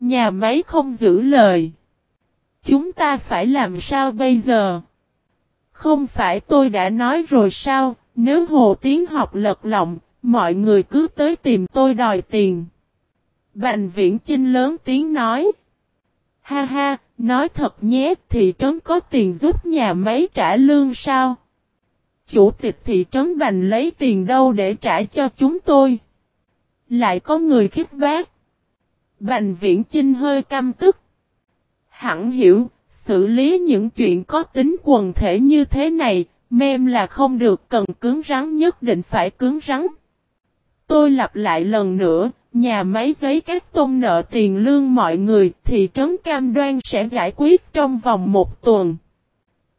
nhà máy không giữ lời. Chúng ta phải làm sao bây giờ? Không phải tôi đã nói rồi sao, nếu Hồ Tiến học lật lọng, mọi người cứ tới tìm tôi đòi tiền. Bành viễn Chinh lớn tiếng nói. Ha ha, nói thật nhé, thị trấn có tiền giúp nhà máy trả lương sao? Chủ tịch thị trấn Bành lấy tiền đâu để trả cho chúng tôi? Lại có người khích bác. Bành viễn Chinh hơi căm tức. Hẳn hiểu, xử lý những chuyện có tính quần thể như thế này, mem là không được cần cứng rắn nhất định phải cứng rắn. Tôi lặp lại lần nữa, nhà máy giấy các tôn nợ tiền lương mọi người thị trấn cam đoan sẽ giải quyết trong vòng một tuần.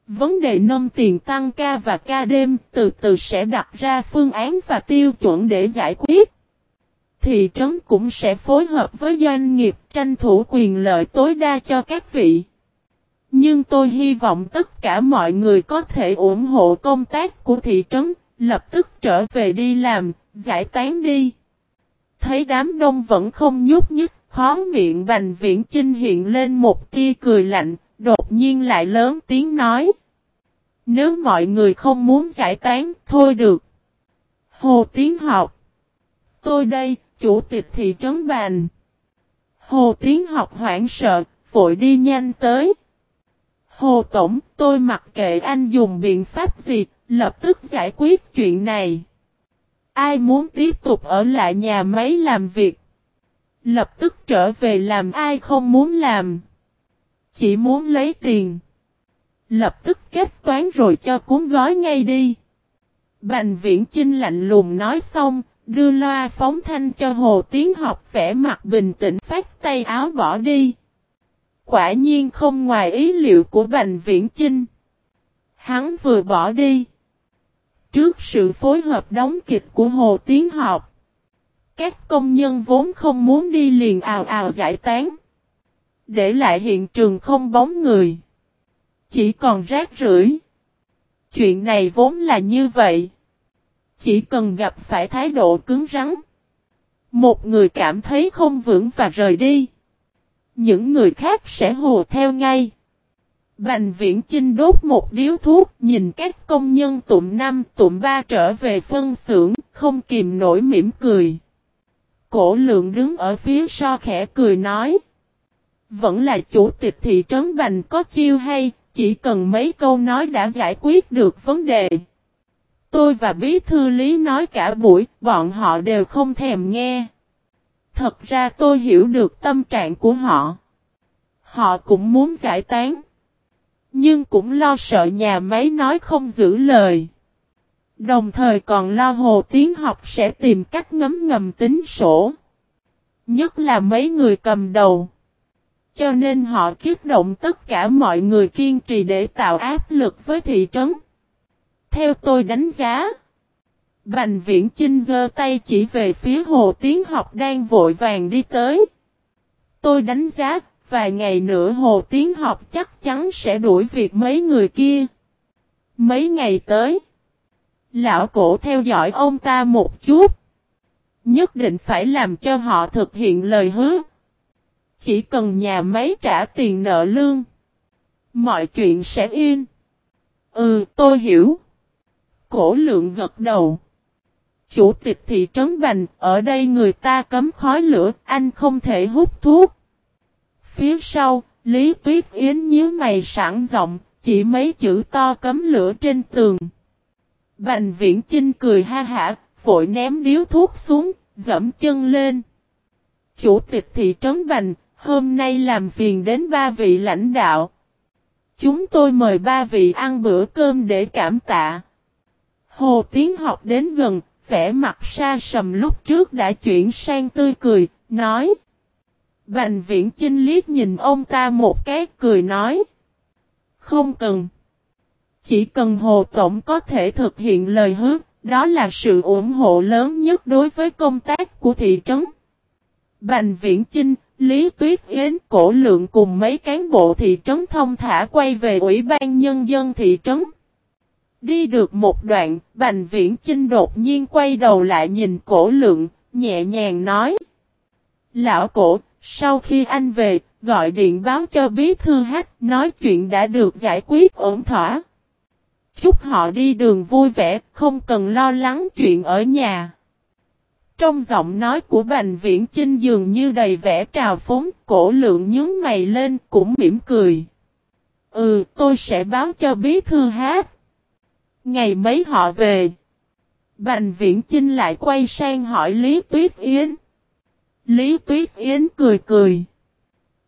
Vấn đề nâng tiền tăng ca và ca đêm từ từ sẽ đặt ra phương án và tiêu chuẩn để giải quyết. Thị trấn cũng sẽ phối hợp với doanh nghiệp tranh thủ quyền lợi tối đa cho các vị. Nhưng tôi hy vọng tất cả mọi người có thể ủng hộ công tác của thị trấn, lập tức trở về đi làm, giải tán đi. Thấy đám đông vẫn không nhúc nhích, khó miệng Bành Viễn Chinh hiện lên một tia cười lạnh, đột nhiên lại lớn tiếng nói. Nếu mọi người không muốn giải tán, thôi được. Hồ Tiến học. Tôi đây, chủ tịch thị trấn Bàn Hồ Tiến học hoảng sợ, vội đi nhanh tới. Hồ Tổng, tôi mặc kệ anh dùng biện pháp gì, lập tức giải quyết chuyện này. Ai muốn tiếp tục ở lại nhà máy làm việc? Lập tức trở về làm ai không muốn làm. Chỉ muốn lấy tiền. Lập tức kết toán rồi cho cuốn gói ngay đi. Bành viễn Trinh lạnh lùng nói xong, đưa loa phóng thanh cho Hồ Tiến học vẽ mặt bình tĩnh phát tay áo bỏ đi. Quả nhiên không ngoài ý liệu của Bành Viễn Chinh. Hắn vừa bỏ đi. Trước sự phối hợp đóng kịch của Hồ Tiến Học, các công nhân vốn không muốn đi liền ào ào giải tán. Để lại hiện trường không bóng người. Chỉ còn rác rưởi. Chuyện này vốn là như vậy. Chỉ cần gặp phải thái độ cứng rắn. Một người cảm thấy không vững và rời đi. Những người khác sẽ hùa theo ngay. Bành viễn Trinh đốt một điếu thuốc, nhìn các công nhân tụm năm tụm ba trở về phân xưởng, không kìm nổi mỉm cười. Cổ lượng đứng ở phía so khẽ cười nói. Vẫn là chủ tịch thị trấn Bành có chiêu hay, chỉ cần mấy câu nói đã giải quyết được vấn đề. Tôi và bí thư lý nói cả buổi, bọn họ đều không thèm nghe. Thật ra tôi hiểu được tâm trạng của họ. Họ cũng muốn giải tán. Nhưng cũng lo sợ nhà máy nói không giữ lời. Đồng thời còn lo Hồ Tiến học sẽ tìm cách ngấm ngầm tính sổ. Nhất là mấy người cầm đầu. Cho nên họ kiếp động tất cả mọi người kiên trì để tạo áp lực với thị trấn. Theo tôi đánh giá. Bành viễn Chinh giơ tay chỉ về phía Hồ Tiến học đang vội vàng đi tới. Tôi đánh giá vài ngày nữa Hồ Tiến học chắc chắn sẽ đuổi việc mấy người kia. Mấy ngày tới, lão cổ theo dõi ông ta một chút. Nhất định phải làm cho họ thực hiện lời hứa. Chỉ cần nhà máy trả tiền nợ lương. Mọi chuyện sẽ yên. Ừ, tôi hiểu. Cổ lượng gật đầu. Chủ tịch thị trấn Bành, ở đây người ta cấm khói lửa, anh không thể hút thuốc. Phía sau, Lý Tuyết Yến nhíu mày sẵn giọng, chỉ mấy chữ to cấm lửa trên tường. Bành viễn Chinh cười ha hả, vội ném điếu thuốc xuống, dẫm chân lên. Chủ tịch thị trấn Bành, hôm nay làm phiền đến ba vị lãnh đạo. Chúng tôi mời ba vị ăn bữa cơm để cảm tạ. Hồ Tiến học đến gần, vẻ mặt xa sầm lúc trước đã chuyển sang tươi cười, nói. Bành viễn Chinh liếc nhìn ông ta một cái cười nói. Không cần. Chỉ cần Hồ Tổng có thể thực hiện lời hứa, đó là sự ủng hộ lớn nhất đối với công tác của thị trấn. Bành viễn Chinh, Lý Tuyết Yến, Cổ Lượng cùng mấy cán bộ thị trấn thông thả quay về Ủy ban Nhân dân thị trấn. Đi được một đoạn, Bành Viễn Chinh đột nhiên quay đầu lại nhìn Cổ Lượng, nhẹ nhàng nói. Lão Cổ, sau khi anh về, gọi điện báo cho bí thư hát, nói chuyện đã được giải quyết ổn thỏa. Chúc họ đi đường vui vẻ, không cần lo lắng chuyện ở nhà. Trong giọng nói của Bành Viễn Chinh dường như đầy vẻ trào phúng, cổ lượng nhướng mày lên cũng mỉm cười. Ừ, tôi sẽ báo cho bí thư hát. Ngày mấy họ về. Bành Viễn Chinh lại quay sang hỏi Lý Tuyết Yến. Lý Tuyết Yến cười cười.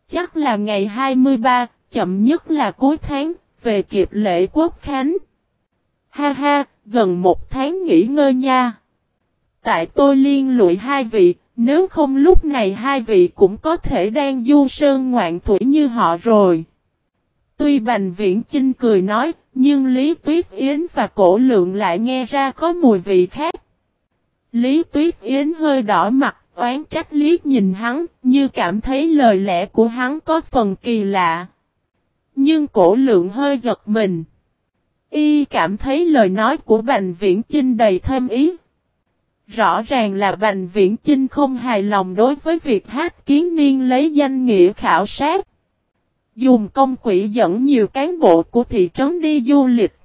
Chắc là ngày 23, chậm nhất là cuối tháng, về kịp lễ quốc khánh. Ha ha, gần một tháng nghỉ ngơi nha. Tại tôi liên lụy hai vị, nếu không lúc này hai vị cũng có thể đang du sơn ngoạn thủy như họ rồi. Tuy Bành Viễn Chinh cười nói, nhưng Lý Tuyết Yến và Cổ Lượng lại nghe ra có mùi vị khác. Lý Tuyết Yến hơi đỏ mặt, oán trách liếc nhìn hắn, như cảm thấy lời lẽ của hắn có phần kỳ lạ. Nhưng Cổ Lượng hơi giật mình. Y cảm thấy lời nói của Bành Viễn Chinh đầy thêm ý. Rõ ràng là Bành Viễn Chinh không hài lòng đối với việc hát kiến niên lấy danh nghĩa khảo sát. Dùng công quỹ dẫn nhiều cán bộ của thị trấn đi du lịch.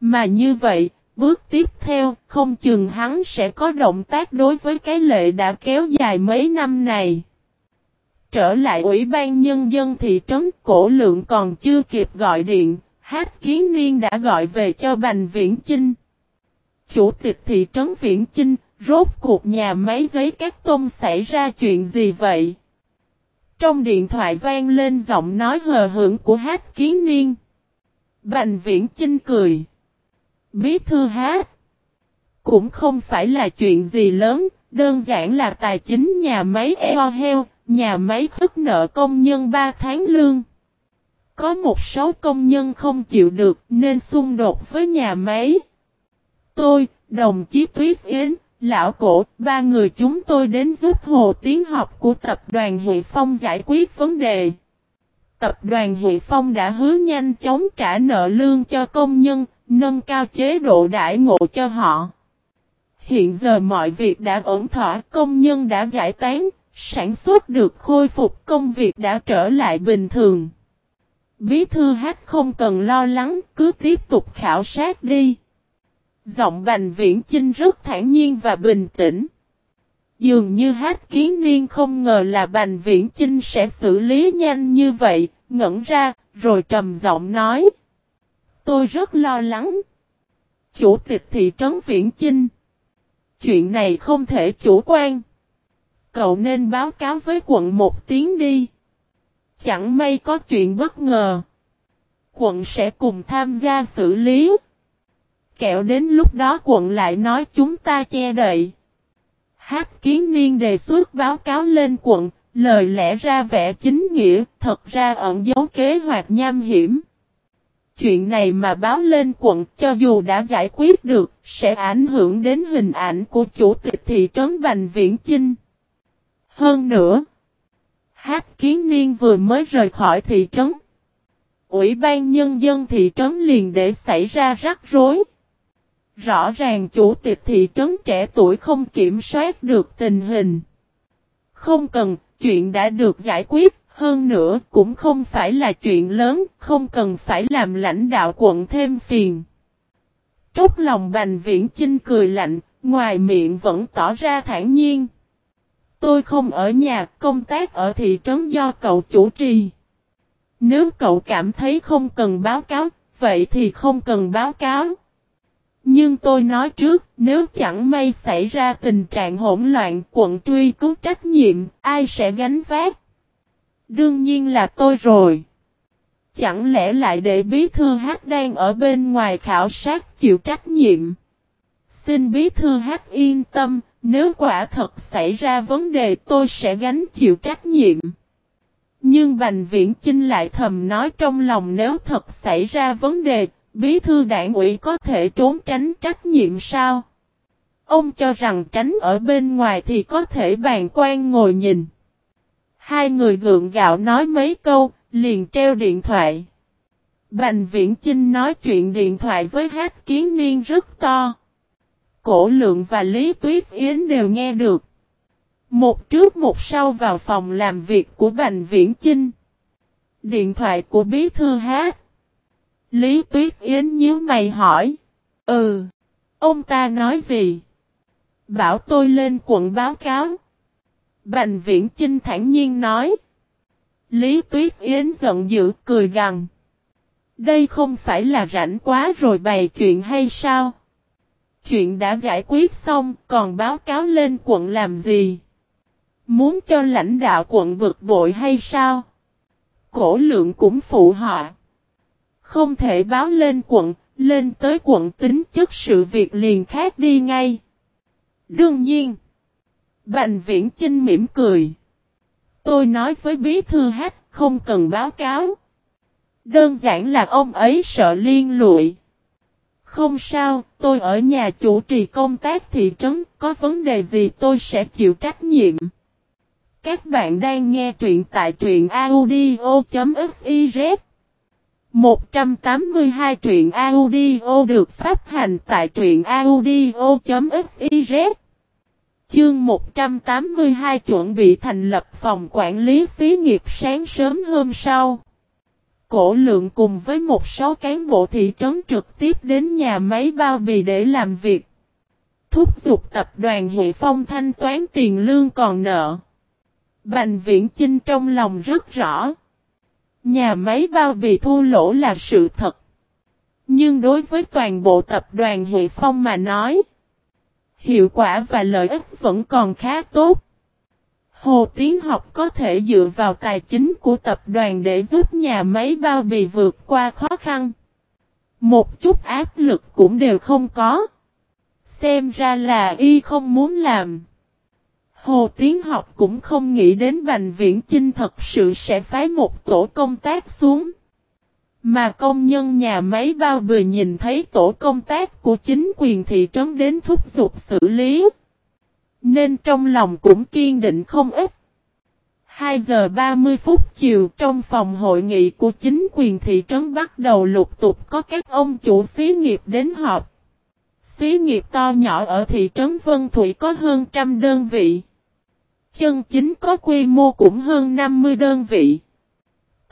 Mà như vậy, bước tiếp theo, không chừng hắn sẽ có động tác đối với cái lệ đã kéo dài mấy năm này. Trở lại Ủy ban Nhân dân thị trấn cổ lượng còn chưa kịp gọi điện, hát kiến niên đã gọi về cho Bành Viễn Chinh. Chủ tịch thị trấn Viễn Chinh, rốt cuộc nhà máy giấy các tôm xảy ra chuyện gì vậy? Trong điện thoại vang lên giọng nói hờ hững của hát kiến niên. Bành viễn chinh cười. Bí thư hát. Cũng không phải là chuyện gì lớn, đơn giản là tài chính nhà máy eo heo, nhà máy khất nợ công nhân 3 tháng lương. Có một số công nhân không chịu được nên xung đột với nhà máy. Tôi, đồng chí Tuyết Yến, Lão cổ, ba người chúng tôi đến giúp Hồ Tiến học của tập đoàn Hệ Phong giải quyết vấn đề. Tập đoàn Hệ Phong đã hứa nhanh chóng trả nợ lương cho công nhân, nâng cao chế độ đãi ngộ cho họ. Hiện giờ mọi việc đã ổn thỏa, công nhân đã giải tán, sản xuất được khôi phục công việc đã trở lại bình thường. Bí thư hát không cần lo lắng, cứ tiếp tục khảo sát đi. Giọng Bành Viễn Chinh rất thản nhiên và bình tĩnh. Dường như hát kiến niên không ngờ là Bành Viễn Chinh sẽ xử lý nhanh như vậy, ngẩn ra, rồi trầm giọng nói. Tôi rất lo lắng. Chủ tịch thị trấn Viễn Chinh. Chuyện này không thể chủ quan. Cậu nên báo cáo với quận một tiếng đi. Chẳng may có chuyện bất ngờ. Quận sẽ cùng tham gia xử lý kẹo đến lúc đó quận lại nói chúng ta che đậy. Hát kiến niên đề xuất báo cáo lên quận, lời lẽ ra vẻ chính nghĩa, thật ra ẩn dấu kế hoạch nham hiểm. Chuyện này mà báo lên quận cho dù đã giải quyết được, sẽ ảnh hưởng đến hình ảnh của chủ tịch thị trấn Bành Viễn Chinh. Hơn nữa, Hát kiến niên vừa mới rời khỏi thị trấn. Ủy ban nhân dân thị trấn liền để xảy ra rắc rối. Rõ ràng chủ tịch thị trấn trẻ tuổi không kiểm soát được tình hình. Không cần, chuyện đã được giải quyết, hơn nữa cũng không phải là chuyện lớn, không cần phải làm lãnh đạo quận thêm phiền. Trúc lòng bành viễn chinh cười lạnh, ngoài miệng vẫn tỏ ra thản nhiên. Tôi không ở nhà, công tác ở thị trấn do cậu chủ trì. Nếu cậu cảm thấy không cần báo cáo, vậy thì không cần báo cáo. Nhưng tôi nói trước, nếu chẳng may xảy ra tình trạng hỗn loạn quận truy cứu trách nhiệm, ai sẽ gánh vác? Đương nhiên là tôi rồi. Chẳng lẽ lại để bí thư hát đang ở bên ngoài khảo sát chịu trách nhiệm? Xin bí thư hát yên tâm, Nếu quả thật xảy ra vấn đề tôi sẽ gánh chịu trách nhiệm. Nhưng Bành Viễn Chinh lại thầm nói trong lòng nếu thật xảy ra vấn đề, bí thư đảng ủy có thể trốn tránh trách nhiệm sao? Ông cho rằng tránh ở bên ngoài thì có thể bàn quan ngồi nhìn. Hai người gượng gạo nói mấy câu, liền treo điện thoại. Bành Viễn Chinh nói chuyện điện thoại với hát kiến niên rất to. Cổ lượng và Lý Tuyết Yến đều nghe được. Một trước một sau vào phòng làm việc của Bành Viễn Chinh. Điện thoại của bí thư hát. Lý Tuyết Yến nhíu mày hỏi. Ừ. Ông ta nói gì? Bảo tôi lên quận báo cáo. Bành Viễn Chinh thản nhiên nói. Lý Tuyết Yến giận dữ cười gằn. Đây không phải là rảnh quá rồi bày chuyện hay sao? Chuyện đã giải quyết xong còn báo cáo lên quận làm gì? Muốn cho lãnh đạo quận vực bội hay sao? Cổ lượng cũng phụ họ. Không thể báo lên quận, lên tới quận tính chất sự việc liền khác đi ngay. Đương nhiên. Bành viễn Trinh mỉm cười. Tôi nói với bí thư hát không cần báo cáo. Đơn giản là ông ấy sợ liên lụi. Không sao, tôi ở nhà chủ trì công tác thị trấn, có vấn đề gì tôi sẽ chịu trách nhiệm. Các bạn đang nghe truyện tại truyện audio.fiz 182 truyện audio được phát hành tại truyện audio.fiz Chương 182 chuẩn bị thành lập phòng quản lý xí nghiệp sáng sớm hôm sau. Cổ lượng cùng với một số cán bộ thị trấn trực tiếp đến nhà máy bao bì để làm việc. Thúc giục tập đoàn Hệ Phong thanh toán tiền lương còn nợ. Bành viễn Chinh trong lòng rất rõ. Nhà máy bao bì thua lỗ là sự thật. Nhưng đối với toàn bộ tập đoàn Hệ Phong mà nói, hiệu quả và lợi ích vẫn còn khá tốt. Hồ Tiến học có thể dựa vào tài chính của tập đoàn để giúp nhà máy bao bì vượt qua khó khăn. Một chút áp lực cũng đều không có. Xem ra là y không muốn làm. Hồ Tiến học cũng không nghĩ đến Bành Viễn Chinh thật sự sẽ phái một tổ công tác xuống. Mà công nhân nhà máy bao bì nhìn thấy tổ công tác của chính quyền thị trấn đến thúc giục xử lý. Nên trong lòng cũng kiên định không ít. 2 giờ 30 phút chiều trong phòng hội nghị của chính quyền thị trấn bắt đầu lục tục có các ông chủ xí nghiệp đến họp. Xí nghiệp to nhỏ ở thị trấn Vân Thủy có hơn trăm đơn vị. Chân chính có quy mô cũng hơn 50 đơn vị.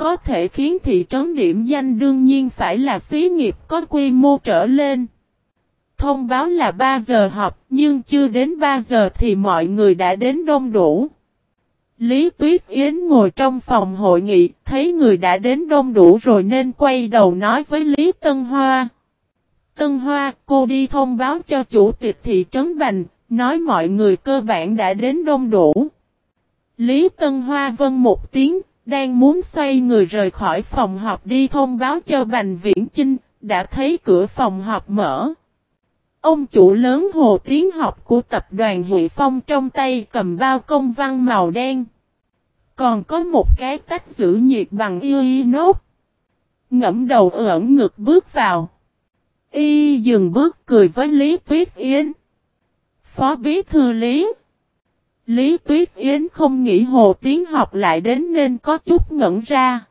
Có thể khiến thị trấn điểm danh đương nhiên phải là xí nghiệp có quy mô trở lên. Thông báo là 3 giờ họp nhưng chưa đến 3 giờ thì mọi người đã đến đông đủ. Lý Tuyết Yến ngồi trong phòng hội nghị, thấy người đã đến đông đủ rồi nên quay đầu nói với Lý Tân Hoa. Tân Hoa, cô đi thông báo cho chủ tịch thị trấn Bành, nói mọi người cơ bản đã đến đông đủ. Lý Tân Hoa vân một tiếng, đang muốn xoay người rời khỏi phòng họp đi thông báo cho Bành Viễn Chinh, đã thấy cửa phòng họp mở. Ông chủ lớn Hồ Tiến học của tập đoàn Huệ Phong trong tay cầm bao công văn màu đen. Còn có một cái tách giữ nhiệt bằng y nốt. Ngẫm đầu ẩn ngực bước vào. Y dừng bước cười với Lý Tuyết Yến. Phó bí thư Lý. Lý Tuyết Yến không nghĩ Hồ Tiến học lại đến nên có chút ngẩn ra.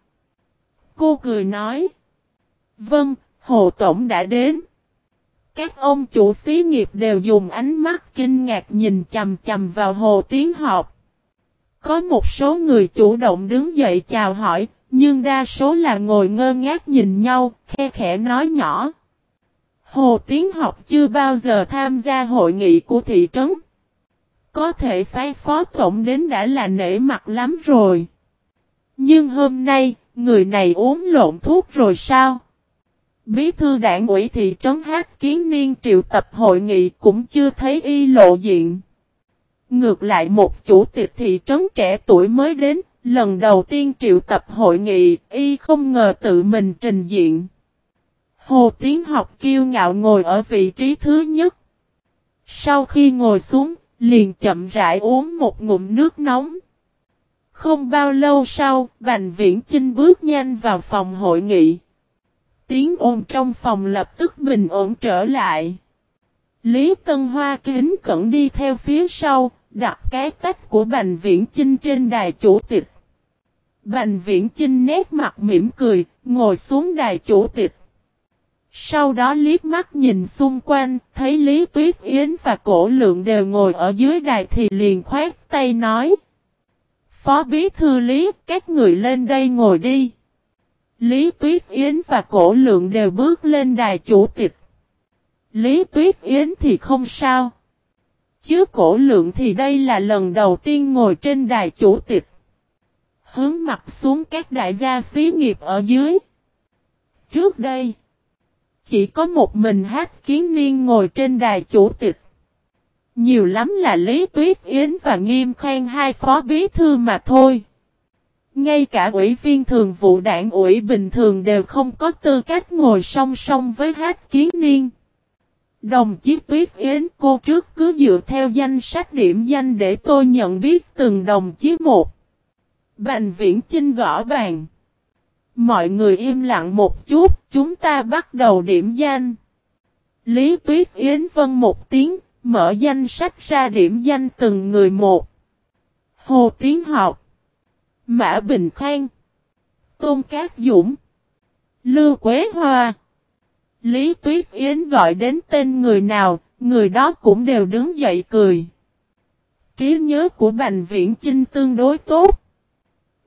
Cô cười nói. Vâng, Hồ Tổng đã đến. Các ông chủ xí nghiệp đều dùng ánh mắt kinh ngạc nhìn chầm chầm vào Hồ Tiến học. Có một số người chủ động đứng dậy chào hỏi, nhưng đa số là ngồi ngơ ngác nhìn nhau, khe khẽ nói nhỏ. Hồ Tiến học chưa bao giờ tham gia hội nghị của thị trấn. Có thể phái phó tổng đến đã là nể mặt lắm rồi. Nhưng hôm nay, người này uống lộn thuốc rồi sao? Bí thư đảng ủy thị trấn Hát Kiến Niên triệu tập hội nghị cũng chưa thấy y lộ diện. Ngược lại một chủ tịch thị trấn trẻ tuổi mới đến, lần đầu tiên triệu tập hội nghị, y không ngờ tự mình trình diện. Hồ Tiến học kiêu ngạo ngồi ở vị trí thứ nhất. Sau khi ngồi xuống, Liền chậm rãi uống một ngụm nước nóng. Không bao lâu sau, Bành Viễn Chinh bước nhanh vào phòng hội nghị. Tiếng ồn trong phòng lập tức bình ổn trở lại. Lý Tân Hoa kính cẩn đi theo phía sau, đặt cái tách của Bành Viễn Chinh trên đài chủ tịch. Bành Viễn Chinh nét mặt mỉm cười, ngồi xuống đài chủ tịch. Sau đó liếc mắt nhìn xung quanh, thấy Lý Tuyết Yến và Cổ Lượng đều ngồi ở dưới đài thì liền khoát tay nói. Phó Bí Thư Lý, các người lên đây ngồi đi. Lý Tuyết Yến và Cổ Lượng đều bước lên đài chủ tịch. Lý Tuyết Yến thì không sao. Chứ Cổ Lượng thì đây là lần đầu tiên ngồi trên đài chủ tịch. Hướng mặt xuống các đại gia xí nghiệp ở dưới. Trước đây, chỉ có một mình hát kiến niên ngồi trên đài chủ tịch. Nhiều lắm là Lý Tuyết Yến và Nghiêm Khang hai phó bí thư mà thôi. Ngay cả ủy viên thường vụ đảng ủy bình thường đều không có tư cách ngồi song song với hát kiến niên. Đồng chí Tuyết Yến, cô trước cứ dựa theo danh sách điểm danh để tôi nhận biết từng đồng chí một. Bành viễn chinh gõ bàn. Mọi người im lặng một chút, chúng ta bắt đầu điểm danh. Lý Tuyết Yến vân một tiếng, mở danh sách ra điểm danh từng người một. Hồ Tiến Học Mã Bình Khang Tôn Cát Dũng Lưu Quế Hoa Lý Tuyết Yến gọi đến tên người nào, người đó cũng đều đứng dậy cười. Trí nhớ của Bành Viễn Chinh tương đối tốt.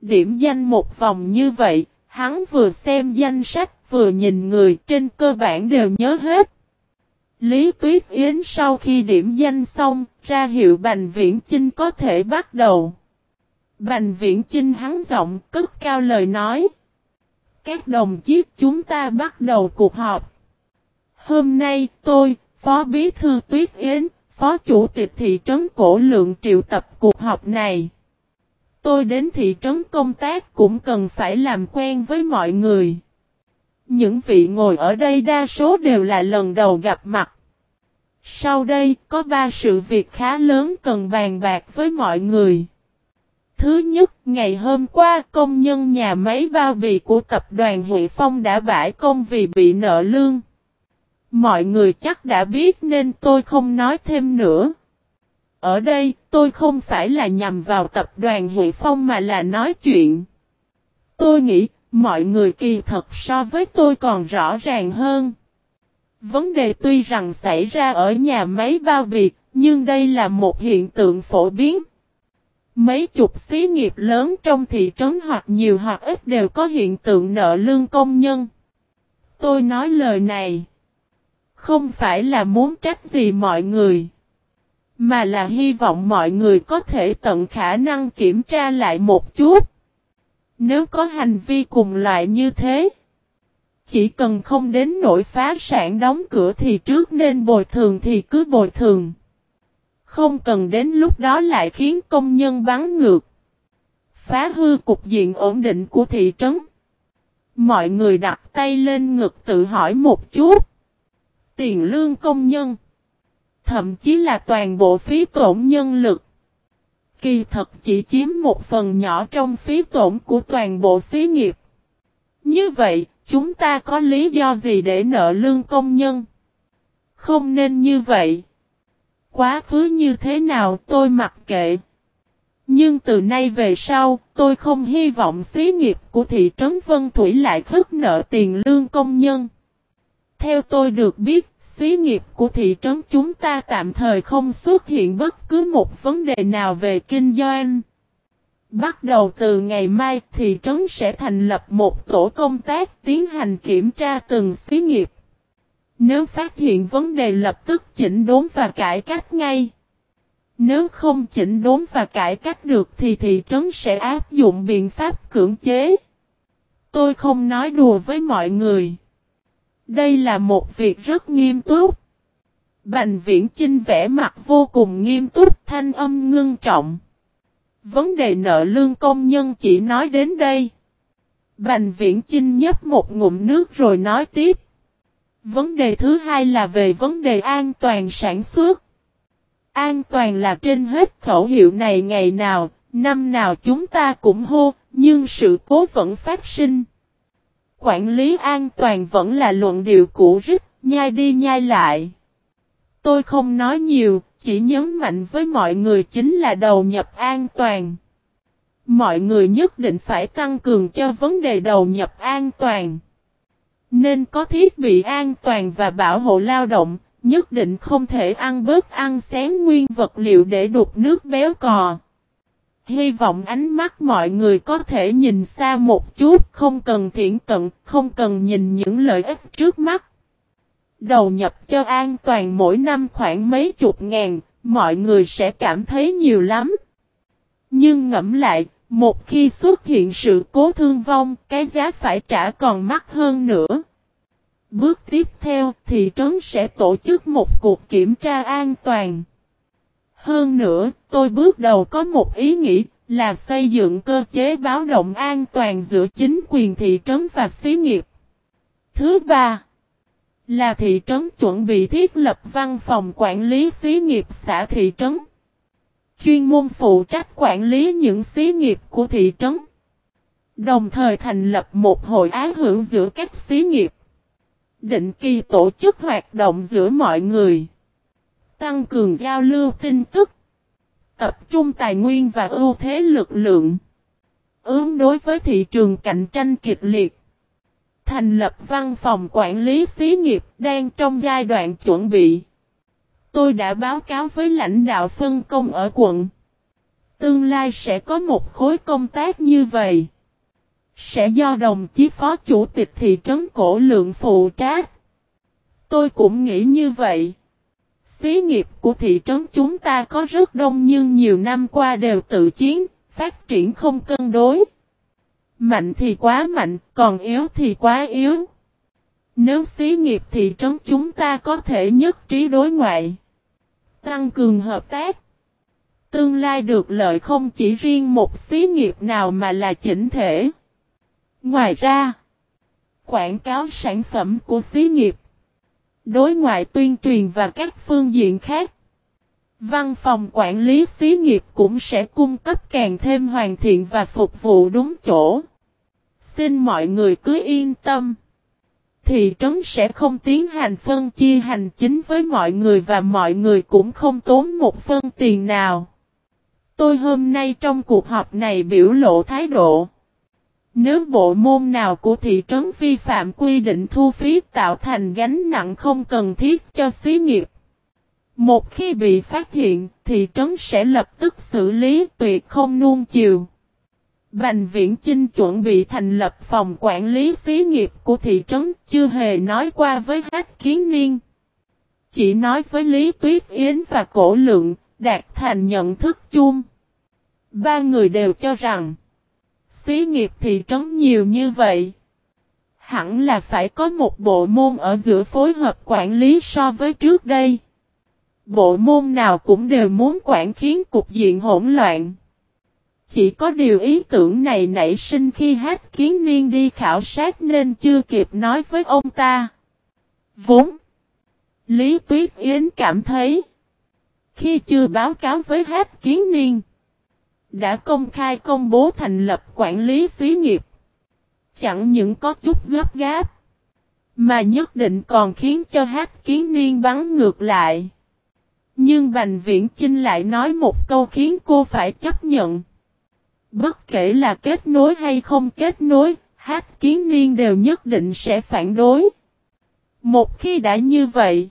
Điểm danh một vòng như vậy, hắn vừa xem danh sách vừa nhìn người trên cơ bản đều nhớ hết. Lý Tuyết Yến sau khi điểm danh xong, ra hiệu Bành Viễn Chinh có thể bắt đầu. Bành Viễn Chinh hắn giọng cất cao lời nói. Các đồng chí chúng ta bắt đầu cuộc họp. Hôm nay tôi, Phó Bí Thư Tuyết Yến, Phó Chủ tịch Thị trấn Cổ Lượng triệu tập cuộc họp này. Tôi đến thị trấn công tác cũng cần phải làm quen với mọi người. Những vị ngồi ở đây đa số đều là lần đầu gặp mặt. Sau đây có ba sự việc khá lớn cần bàn bạc với mọi người. Thứ nhất, ngày hôm qua công nhân nhà máy bao bì của tập đoàn Hệ Phong đã bãi công vì bị nợ lương. Mọi người chắc đã biết nên tôi không nói thêm nữa. Ở đây, tôi không phải là nhằm vào tập đoàn Huệ Phong mà là nói chuyện. Tôi nghĩ, mọi người kỳ thật so với tôi còn rõ ràng hơn. Vấn đề tuy rằng xảy ra ở nhà máy bao biệt, nhưng đây là một hiện tượng phổ biến. Mấy chục xí nghiệp lớn trong thị trấn hoặc nhiều hoặc ít đều có hiện tượng nợ lương công nhân. Tôi nói lời này. Không phải là muốn trách gì mọi người. Mà là hy vọng mọi người có thể tận khả năng kiểm tra lại một chút. Nếu có hành vi cùng loại như thế. Chỉ cần không đến nỗi phá sản đóng cửa thì trước nên bồi thường thì cứ bồi thường. Không cần đến lúc đó lại khiến công nhân bắn ngược. Phá hư cục diện ổn định của thị trấn. Mọi người đặt tay lên ngực tự hỏi một chút. Tiền lương công nhân. Thậm chí là toàn bộ phí tổn nhân lực. Kỳ thật chỉ chiếm một phần nhỏ trong phí tổn của toàn bộ xí nghiệp. Như vậy, chúng ta có lý do gì để nợ lương công nhân? Không nên như vậy. Quá khứ như thế nào tôi mặc kệ. Nhưng từ nay về sau, tôi không hy vọng xí nghiệp của thị trấn Vân Thủy lại khất nợ tiền lương công nhân. Theo tôi được biết, xí nghiệp của thị trấn chúng ta tạm thời không xuất hiện bất cứ một vấn đề nào về kinh doanh. Bắt đầu từ ngày mai, thị trấn sẽ thành lập một tổ công tác tiến hành kiểm tra từng xí nghiệp. Nếu phát hiện vấn đề lập tức chỉnh đốn và cải cách ngay. Nếu không chỉnh đốn và cải cách được thì thị trấn sẽ áp dụng biện pháp cưỡng chế. Tôi không nói đùa với mọi người. Đây là một việc rất nghiêm túc. Bành viễn Trinh vẽ mặt vô cùng nghiêm túc thanh âm ngưng trọng. Vấn đề nợ lương công nhân chỉ nói đến đây. Bành viễn Trinh nhấp một ngụm nước rồi nói tiếp. Vấn đề thứ hai là về vấn đề an toàn sản xuất. An toàn là trên hết khẩu hiệu này ngày nào, năm nào chúng ta cũng hô, nhưng sự cố vẫn phát sinh. Quản lý an toàn vẫn là luận điệu cũ rích, nhai đi nhai lại. Tôi không nói nhiều, chỉ nhấn mạnh với mọi người chính là đầu nhập an toàn. Mọi người nhất định phải tăng cường cho vấn đề đầu nhập an toàn. Nên có thiết bị an toàn và bảo hộ lao động, nhất định không thể ăn bớt ăn xén nguyên vật liệu để đục nước béo cò. Hy vọng ánh mắt mọi người có thể nhìn xa một chút, không cần thiện cận, không cần nhìn những lợi ích trước mắt. Đầu nhập cho an toàn mỗi năm khoảng mấy chục ngàn, mọi người sẽ cảm thấy nhiều lắm. Nhưng ngẫm lại, một khi xuất hiện sự cố thương vong, cái giá phải trả còn mắc hơn nữa. Bước tiếp theo, thị trấn sẽ tổ chức một cuộc kiểm tra an toàn. Hơn nữa, tôi bước đầu có một ý nghĩ là xây dựng cơ chế báo động an toàn giữa chính quyền thị trấn và xí nghiệp. Thứ ba là thị trấn chuẩn bị thiết lập văn phòng quản lý xí nghiệp xã thị trấn. Chuyên môn phụ trách quản lý những xí nghiệp của thị trấn. Đồng thời thành lập một hội á hưởng giữa các xí nghiệp. Định kỳ tổ chức hoạt động giữa mọi người. Tăng cường giao lưu tin tức. Tập trung tài nguyên và ưu thế lực lượng. Ứng đối với thị trường cạnh tranh kịch liệt. Thành lập văn phòng quản lý xí nghiệp đang trong giai đoạn chuẩn bị. Tôi đã báo cáo với lãnh đạo phân công ở quận. Tương lai sẽ có một khối công tác như vậy. Sẽ do đồng chí phó chủ tịch thị trấn cổ lượng phụ trách. Tôi cũng nghĩ như vậy. Xí nghiệp của thị trấn chúng ta có rất đông nhưng nhiều năm qua đều tự chiến, phát triển không cân đối. Mạnh thì quá mạnh, còn yếu thì quá yếu. Nếu xí nghiệp thị trấn chúng ta có thể nhất trí đối ngoại, tăng cường hợp tác, tương lai được lợi không chỉ riêng một xí nghiệp nào mà là chỉnh thể. Ngoài ra, quảng cáo sản phẩm của xí nghiệp, đối ngoại tuyên truyền và các phương diện khác. Văn phòng quản lý xí nghiệp cũng sẽ cung cấp càng thêm hoàn thiện và phục vụ đúng chỗ. Xin mọi người cứ yên tâm. Thị trấn sẽ không tiến hành phân chia hành chính với mọi người và mọi người cũng không tốn một phân tiền nào. Tôi hôm nay trong cuộc họp này biểu lộ thái độ. Nếu bộ môn nào của thị trấn vi phạm quy định thu phí tạo thành gánh nặng không cần thiết cho xí nghiệp. Một khi bị phát hiện, thị trấn sẽ lập tức xử lý tuyệt không nuông chiều. Bành Viễn Chinh chuẩn bị thành lập phòng quản lý xí nghiệp của thị trấn, chưa hề nói qua với Hát Kiến Niên. Chỉ nói với Lý Tuyết Yến và Cổ Lượng, đạt thành nhận thức chung. Ba người đều cho rằng, xí nghiệp thị trấn nhiều như vậy. Hẳn là phải có một bộ môn ở giữa phối hợp quản lý so với trước đây. Bộ môn nào cũng đều muốn quản khiến cục diện hỗn loạn. Chỉ có điều ý tưởng này nảy sinh khi hát kiến niên đi khảo sát nên chưa kịp nói với ông ta. Vốn. Lý Tuyết Yến cảm thấy. Khi chưa báo cáo với hát kiến niên. Đã công khai công bố thành lập quản lý xí nghiệp. Chẳng những có chút gấp gáp. Mà nhất định còn khiến cho hát kiến niên bắn ngược lại. Nhưng Bành Viễn Chinh lại nói một câu khiến cô phải chấp nhận. Bất kể là kết nối hay không kết nối, hát kiến niên đều nhất định sẽ phản đối. Một khi đã như vậy,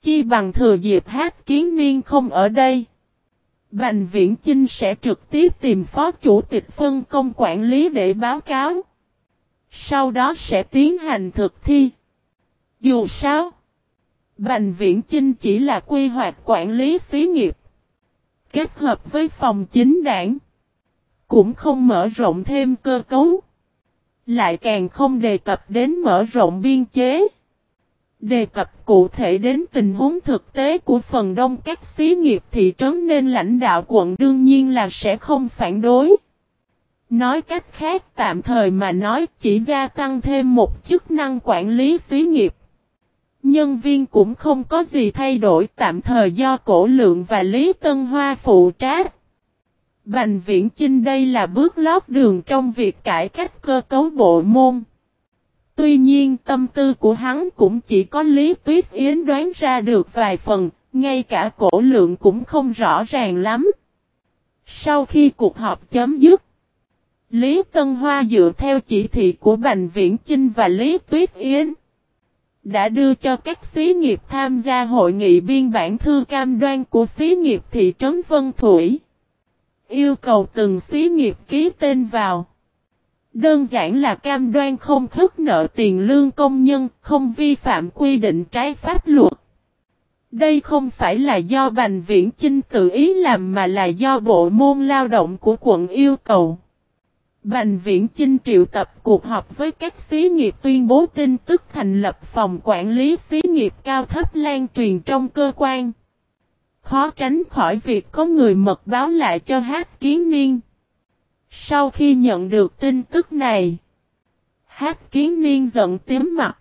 chi bằng thừa dịp hát kiến niên không ở đây. Bành Viễn Chinh sẽ trực tiếp tìm phó chủ tịch phân công quản lý để báo cáo. Sau đó sẽ tiến hành thực thi. Dù sao, Bành Viễn Chinh chỉ là quy hoạch quản lý xí nghiệp. Kết hợp với phòng chính đảng cũng không mở rộng thêm cơ cấu. Lại càng không đề cập đến mở rộng biên chế. Đề cập cụ thể đến tình huống thực tế của phần đông các xí nghiệp thị trấn nên lãnh đạo quận đương nhiên là sẽ không phản đối. Nói cách khác, tạm thời mà nói, chỉ gia tăng thêm một chức năng quản lý xí nghiệp. Nhân viên cũng không có gì thay đổi, tạm thời do cổ lượng và Lý Tân Hoa phụ trách. Bành viễn Trinh đây là bước lót đường trong việc cải cách cơ cấu bộ môn. Tuy nhiên tâm tư của hắn cũng chỉ có Lý Tuyết Yến đoán ra được vài phần, ngay cả cổ lượng cũng không rõ ràng lắm. Sau khi cuộc họp chấm dứt, Lý Tân Hoa dựa theo chỉ thị của Bành Viễn Chinh và Lý Tuyết Yến đã đưa cho các xí nghiệp tham gia hội nghị biên bản thư cam đoan của xí nghiệp thị trấn Vân Thủy. Yêu cầu từng xí nghiệp ký tên vào. Đơn giản là cam đoan không khất nợ tiền lương công nhân, không vi phạm quy định trái pháp luật. Đây không phải là do Bành Viễn Chinh tự ý làm mà là do Bộ môn lao động của quận yêu cầu. Bành Viễn Chinh triệu tập cuộc họp với các xí nghiệp tuyên bố tin tức thành lập phòng quản lý xí nghiệp cao thấp lan truyền trong cơ quan. Khó tránh khỏi việc có người mật báo lại cho Hát Kiến Niên. Sau khi nhận được tin tức này, Hát Kiến Niên giận tím mặt.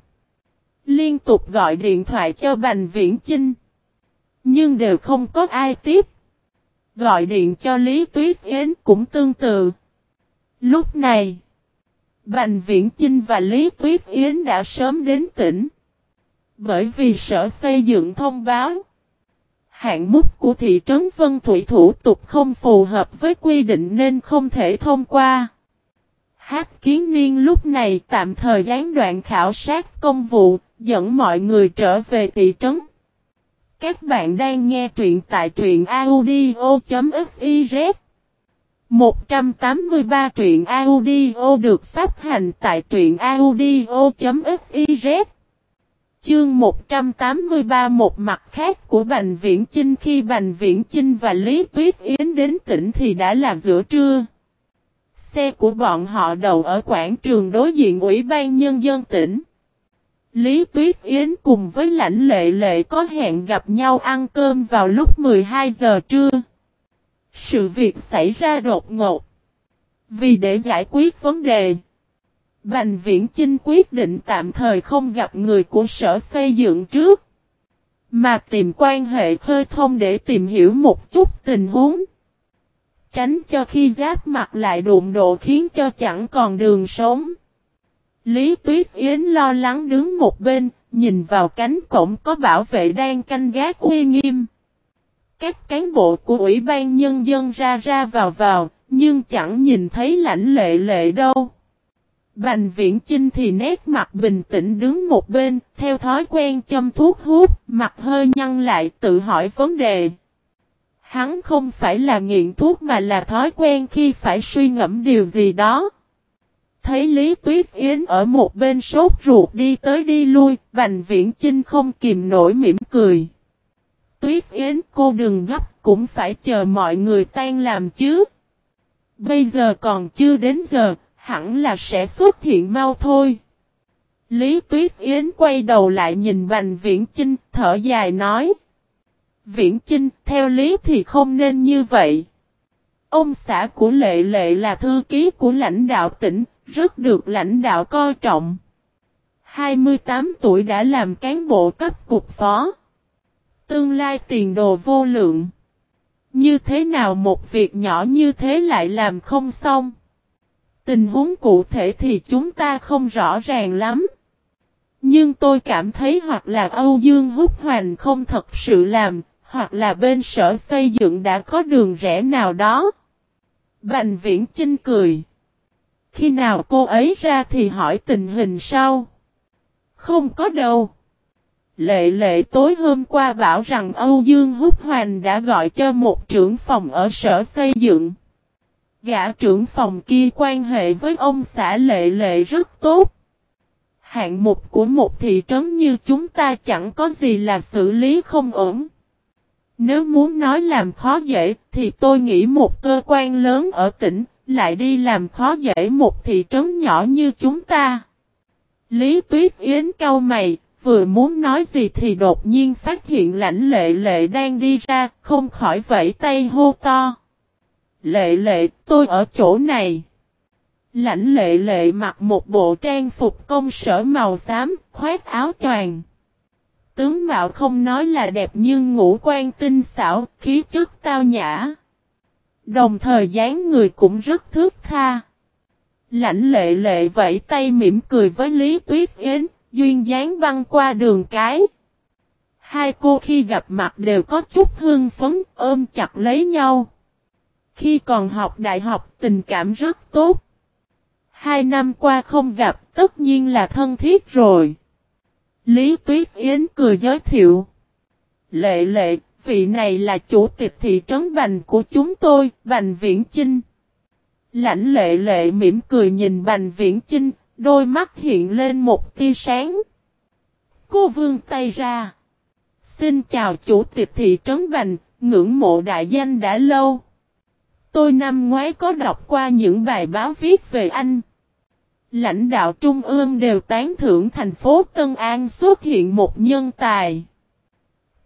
Liên tục gọi điện thoại cho Bành Viễn Chinh. Nhưng đều không có ai tiếp. Gọi điện cho Lý Tuyết Yến cũng tương tự. Lúc này, Bành Viễn Chinh và Lý Tuyết Yến đã sớm đến tỉnh. Bởi vì sở xây dựng thông báo, hạng mục của thị trấn Vân Thủy thủ tục không phù hợp với quy định nên không thể thông qua. Hát kiến niên lúc này tạm thời gián đoạn khảo sát công vụ, dẫn mọi người trở về thị trấn. Các bạn đang nghe truyện tại truyện audio.fiz 183 truyện audio được phát hành tại truyện audio.fiz Chương 183 một mặt khác của Bành Viễn Chinh khi Bành Viễn Chinh và Lý Tuyết Yến đến tỉnh thì đã là giữa trưa. Xe của bọn họ đậu ở quảng trường đối diện Ủy ban Nhân dân tỉnh. Lý Tuyết Yến cùng với lãnh lệ lệ có hẹn gặp nhau ăn cơm vào lúc 12 giờ trưa. Sự việc xảy ra đột ngột. Vì để giải quyết vấn đề, Bành Viễn Chinh quyết định tạm thời không gặp người của sở xây dựng trước, mà tìm quan hệ khơi thông để tìm hiểu một chút tình huống. Tránh cho khi giáp mặt lại đụng độ khiến cho chẳng còn đường sống. Lý Tuyết Yến lo lắng đứng một bên, nhìn vào cánh cổng có bảo vệ đang canh gác uy nghiêm. Các cán bộ của Ủy ban Nhân dân ra ra vào vào, nhưng chẳng nhìn thấy lãnh lệ lệ đâu. Bành viễn Trinh thì nét mặt bình tĩnh đứng một bên, theo thói quen châm thuốc hút, mặt hơi nhăn lại tự hỏi vấn đề. Hắn không phải là nghiện thuốc mà là thói quen khi phải suy ngẫm điều gì đó. Thấy Lý Tuyết Yến ở một bên sốt ruột đi tới đi lui, Bành Viễn Chinh không kìm nổi mỉm cười. Tuyết Yến cô đừng gấp cũng phải chờ mọi người tan làm chứ. Bây giờ còn chưa đến giờ, hẳn là sẽ xuất hiện mau thôi. Lý Tuyết Yến quay đầu lại nhìn Bành Viễn Chinh, thở dài nói. Viễn Chinh, theo lý thì không nên như vậy. Ông xã của Lệ Lệ là thư ký của lãnh đạo tỉnh, rất được lãnh đạo coi trọng. 28 tuổi đã làm cán bộ cấp cục phó. Tương lai tiền đồ vô lượng. Như thế nào một việc nhỏ như thế lại làm không xong? Tình huống cụ thể thì chúng ta không rõ ràng lắm. Nhưng tôi cảm thấy hoặc là Âu Dương Húc Hoành không thật sự làm, hoặc là bên sở xây dựng đã có đường rẽ nào đó. Bành viễn Chinh cười. Khi nào cô ấy ra thì hỏi tình hình sau. Không có đâu. Lệ lệ tối hôm qua bảo rằng Âu Dương Húc Hoành đã gọi cho một trưởng phòng ở sở xây dựng. Gã trưởng phòng kia quan hệ với ông xã lệ lệ rất tốt. Hạng mục của một thị trấn như chúng ta chẳng có gì là xử lý không ổn. Nếu muốn nói làm khó dễ thì tôi nghĩ một cơ quan lớn ở tỉnh lại đi làm khó dễ một thị trấn nhỏ như chúng ta. Lý Tuyết Yến cau mày, vừa muốn nói gì thì đột nhiên phát hiện lãnh lệ lệ đang đi ra, không khỏi vẫy tay hô to. Lệ lệ, tôi ở chỗ này. Lãnh lệ lệ mặc một bộ trang phục công sở màu xám, khoét áo choàng. Tướng mạo không nói là đẹp nhưng ngũ quan tinh xảo, khí chất tao nhã. Đồng thời dáng người cũng rất thước tha. Lãnh lệ lệ vẫy tay mỉm cười với Lý Tuyết Yến, duyên dáng băng qua đường cái. Hai cô khi gặp mặt đều có chút hương phấn, ôm chặt lấy nhau. Khi còn học đại học tình cảm rất tốt. Hai năm qua không gặp tất nhiên là thân thiết rồi. Lý Tuyết Yến cười giới thiệu. Lệ lệ, vị này là chủ tịch thị trấn Bành của chúng tôi, Bành Viễn Chinh. Lãnh lệ lệ mỉm cười nhìn Bành Viễn Chinh, đôi mắt hiện lên một tia sáng. Cô vương tay ra. Xin chào chủ tịch thị trấn Bành, ngưỡng mộ đại danh đã lâu. Tôi năm ngoái có đọc qua những bài báo viết về anh. Lãnh đạo Trung ương đều tán thưởng thành phố Tân An xuất hiện một nhân tài.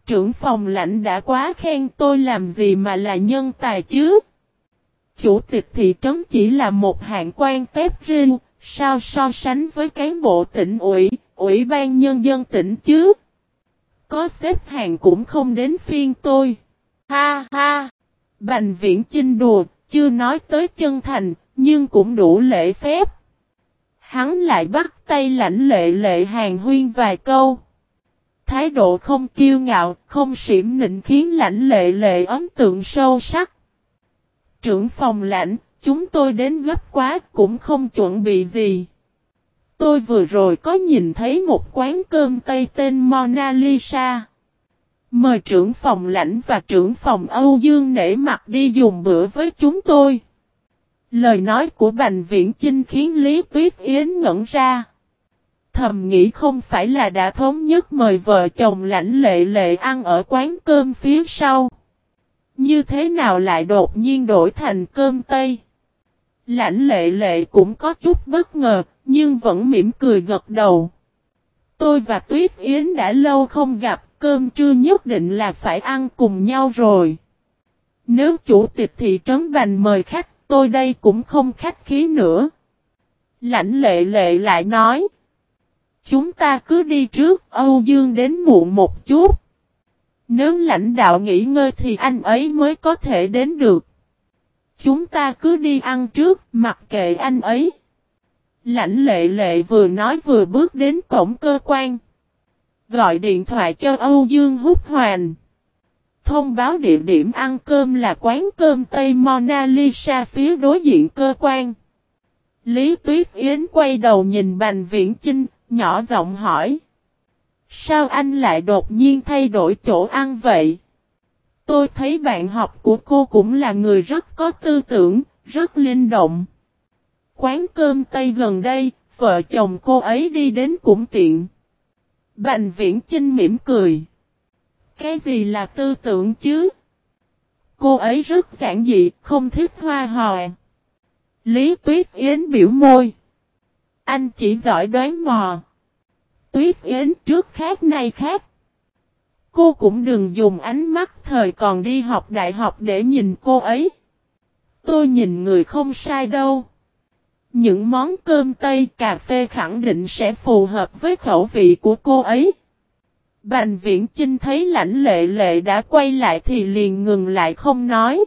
Trưởng phòng lãnh đã quá khen tôi làm gì mà là nhân tài chứ? Chủ tịch thị trấn chỉ là một hạng quan tép riêng, sao so sánh với cán bộ tỉnh ủy, ủy ban nhân dân tỉnh chứ? Có xếp hàng cũng không đến phiên tôi. Ha ha! Bành viễn chinh đùa, chưa nói tới chân thành, nhưng cũng đủ lễ phép. Hắn lại bắt tay lãnh lệ lệ hàng huyên vài câu. Thái độ không kiêu ngạo, không xỉm nịnh khiến lãnh lệ lệ ấn tượng sâu sắc. Trưởng phòng lãnh, chúng tôi đến gấp quá cũng không chuẩn bị gì. Tôi vừa rồi có nhìn thấy một quán cơm Tây tên Mona Lisa. Mời trưởng phòng lãnh và trưởng phòng Âu Dương nể mặt đi dùng bữa với chúng tôi. Lời nói của Bành Viễn Chinh khiến Lý Tuyết Yến ngẩn ra. Thầm nghĩ không phải là đã thống nhất mời vợ chồng lãnh lệ lệ ăn ở quán cơm phía sau. Như thế nào lại đột nhiên đổi thành cơm Tây? Lãnh lệ lệ cũng có chút bất ngờ, nhưng vẫn mỉm cười gật đầu. Tôi và Tuyết Yến đã lâu không gặp, cơm trưa nhất định là phải ăn cùng nhau rồi. Nếu chủ tịch thị trấn Bành mời khách, tôi đây cũng không khách khí nữa. Lãnh lệ lệ lại nói. Chúng ta cứ đi trước, Âu Dương đến muộn một chút. Nếu lãnh đạo nghỉ ngơi thì anh ấy mới có thể đến được. Chúng ta cứ đi ăn trước, mặc kệ anh ấy. Lãnh lệ lệ vừa nói vừa bước đến cổng cơ quan. Gọi điện thoại cho Âu Dương Húc Hoàn. Thông báo địa điểm ăn cơm là quán cơm Tây Mona Lisa phía đối diện cơ quan. Lý Tuyết Yến quay đầu nhìn Bành Viễn Chinh, nhỏ giọng hỏi. Sao anh lại đột nhiên thay đổi chỗ ăn vậy? Tôi thấy bạn học của cô cũng là người rất có tư tưởng, rất linh động. Quán cơm Tây gần đây, vợ chồng cô ấy đi đến cũng tiện. Bành viễn Trinh mỉm cười. Cái gì là tư tưởng chứ? Cô ấy rất giản dị, không thích hoa hòe. Lý Tuyết Yến biểu môi. Anh chỉ giỏi đoán mò. Tuyết Yến trước khác nay khác. Cô cũng đừng dùng ánh mắt thời còn đi học đại học để nhìn cô ấy. Tôi nhìn người không sai đâu. Những món cơm tây cà phê khẳng định sẽ phù hợp với khẩu vị của cô ấy. Bành viễn Trinh thấy lãnh lệ lệ đã quay lại thì liền ngừng lại không nói.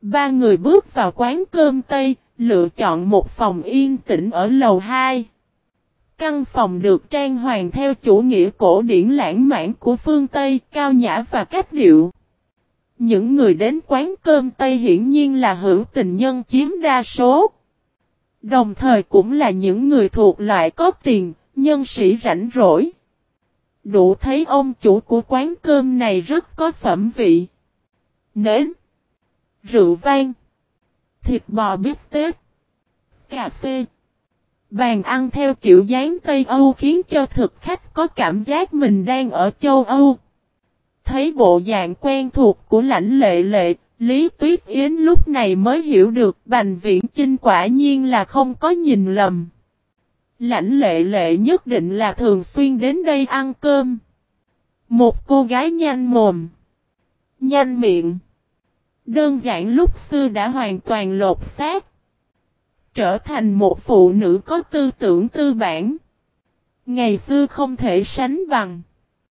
Ba người bước vào quán cơm Tây, lựa chọn một phòng yên tĩnh ở lầu 2. Căn phòng được trang hoàng theo chủ nghĩa cổ điển lãng mạn của phương Tây, cao nhã và cách điệu. Những người đến quán cơm Tây hiển nhiên là hữu tình nhân chiếm đa số. Đồng thời cũng là những người thuộc loại có tiền, nhân sĩ rảnh rỗi. Đủ thấy ông chủ của quán cơm này rất có phẩm vị. Nến, rượu vang, thịt bò bít tết, cà phê. Bàn ăn theo kiểu dáng Tây Âu khiến cho thực khách có cảm giác mình đang ở châu Âu. Thấy bộ dạng quen thuộc của lãnh lệ lệ, Lý Tuyết Yến lúc này mới hiểu được Bành Viễn Chinh quả nhiên là không có nhìn lầm. Lãnh lệ lệ nhất định là thường xuyên đến đây ăn cơm. Một cô gái nhanh mồm. Nhanh miệng. Đơn giản lúc xưa đã hoàn toàn lột xác. Trở thành một phụ nữ có tư tưởng tư bản. Ngày xưa không thể sánh bằng.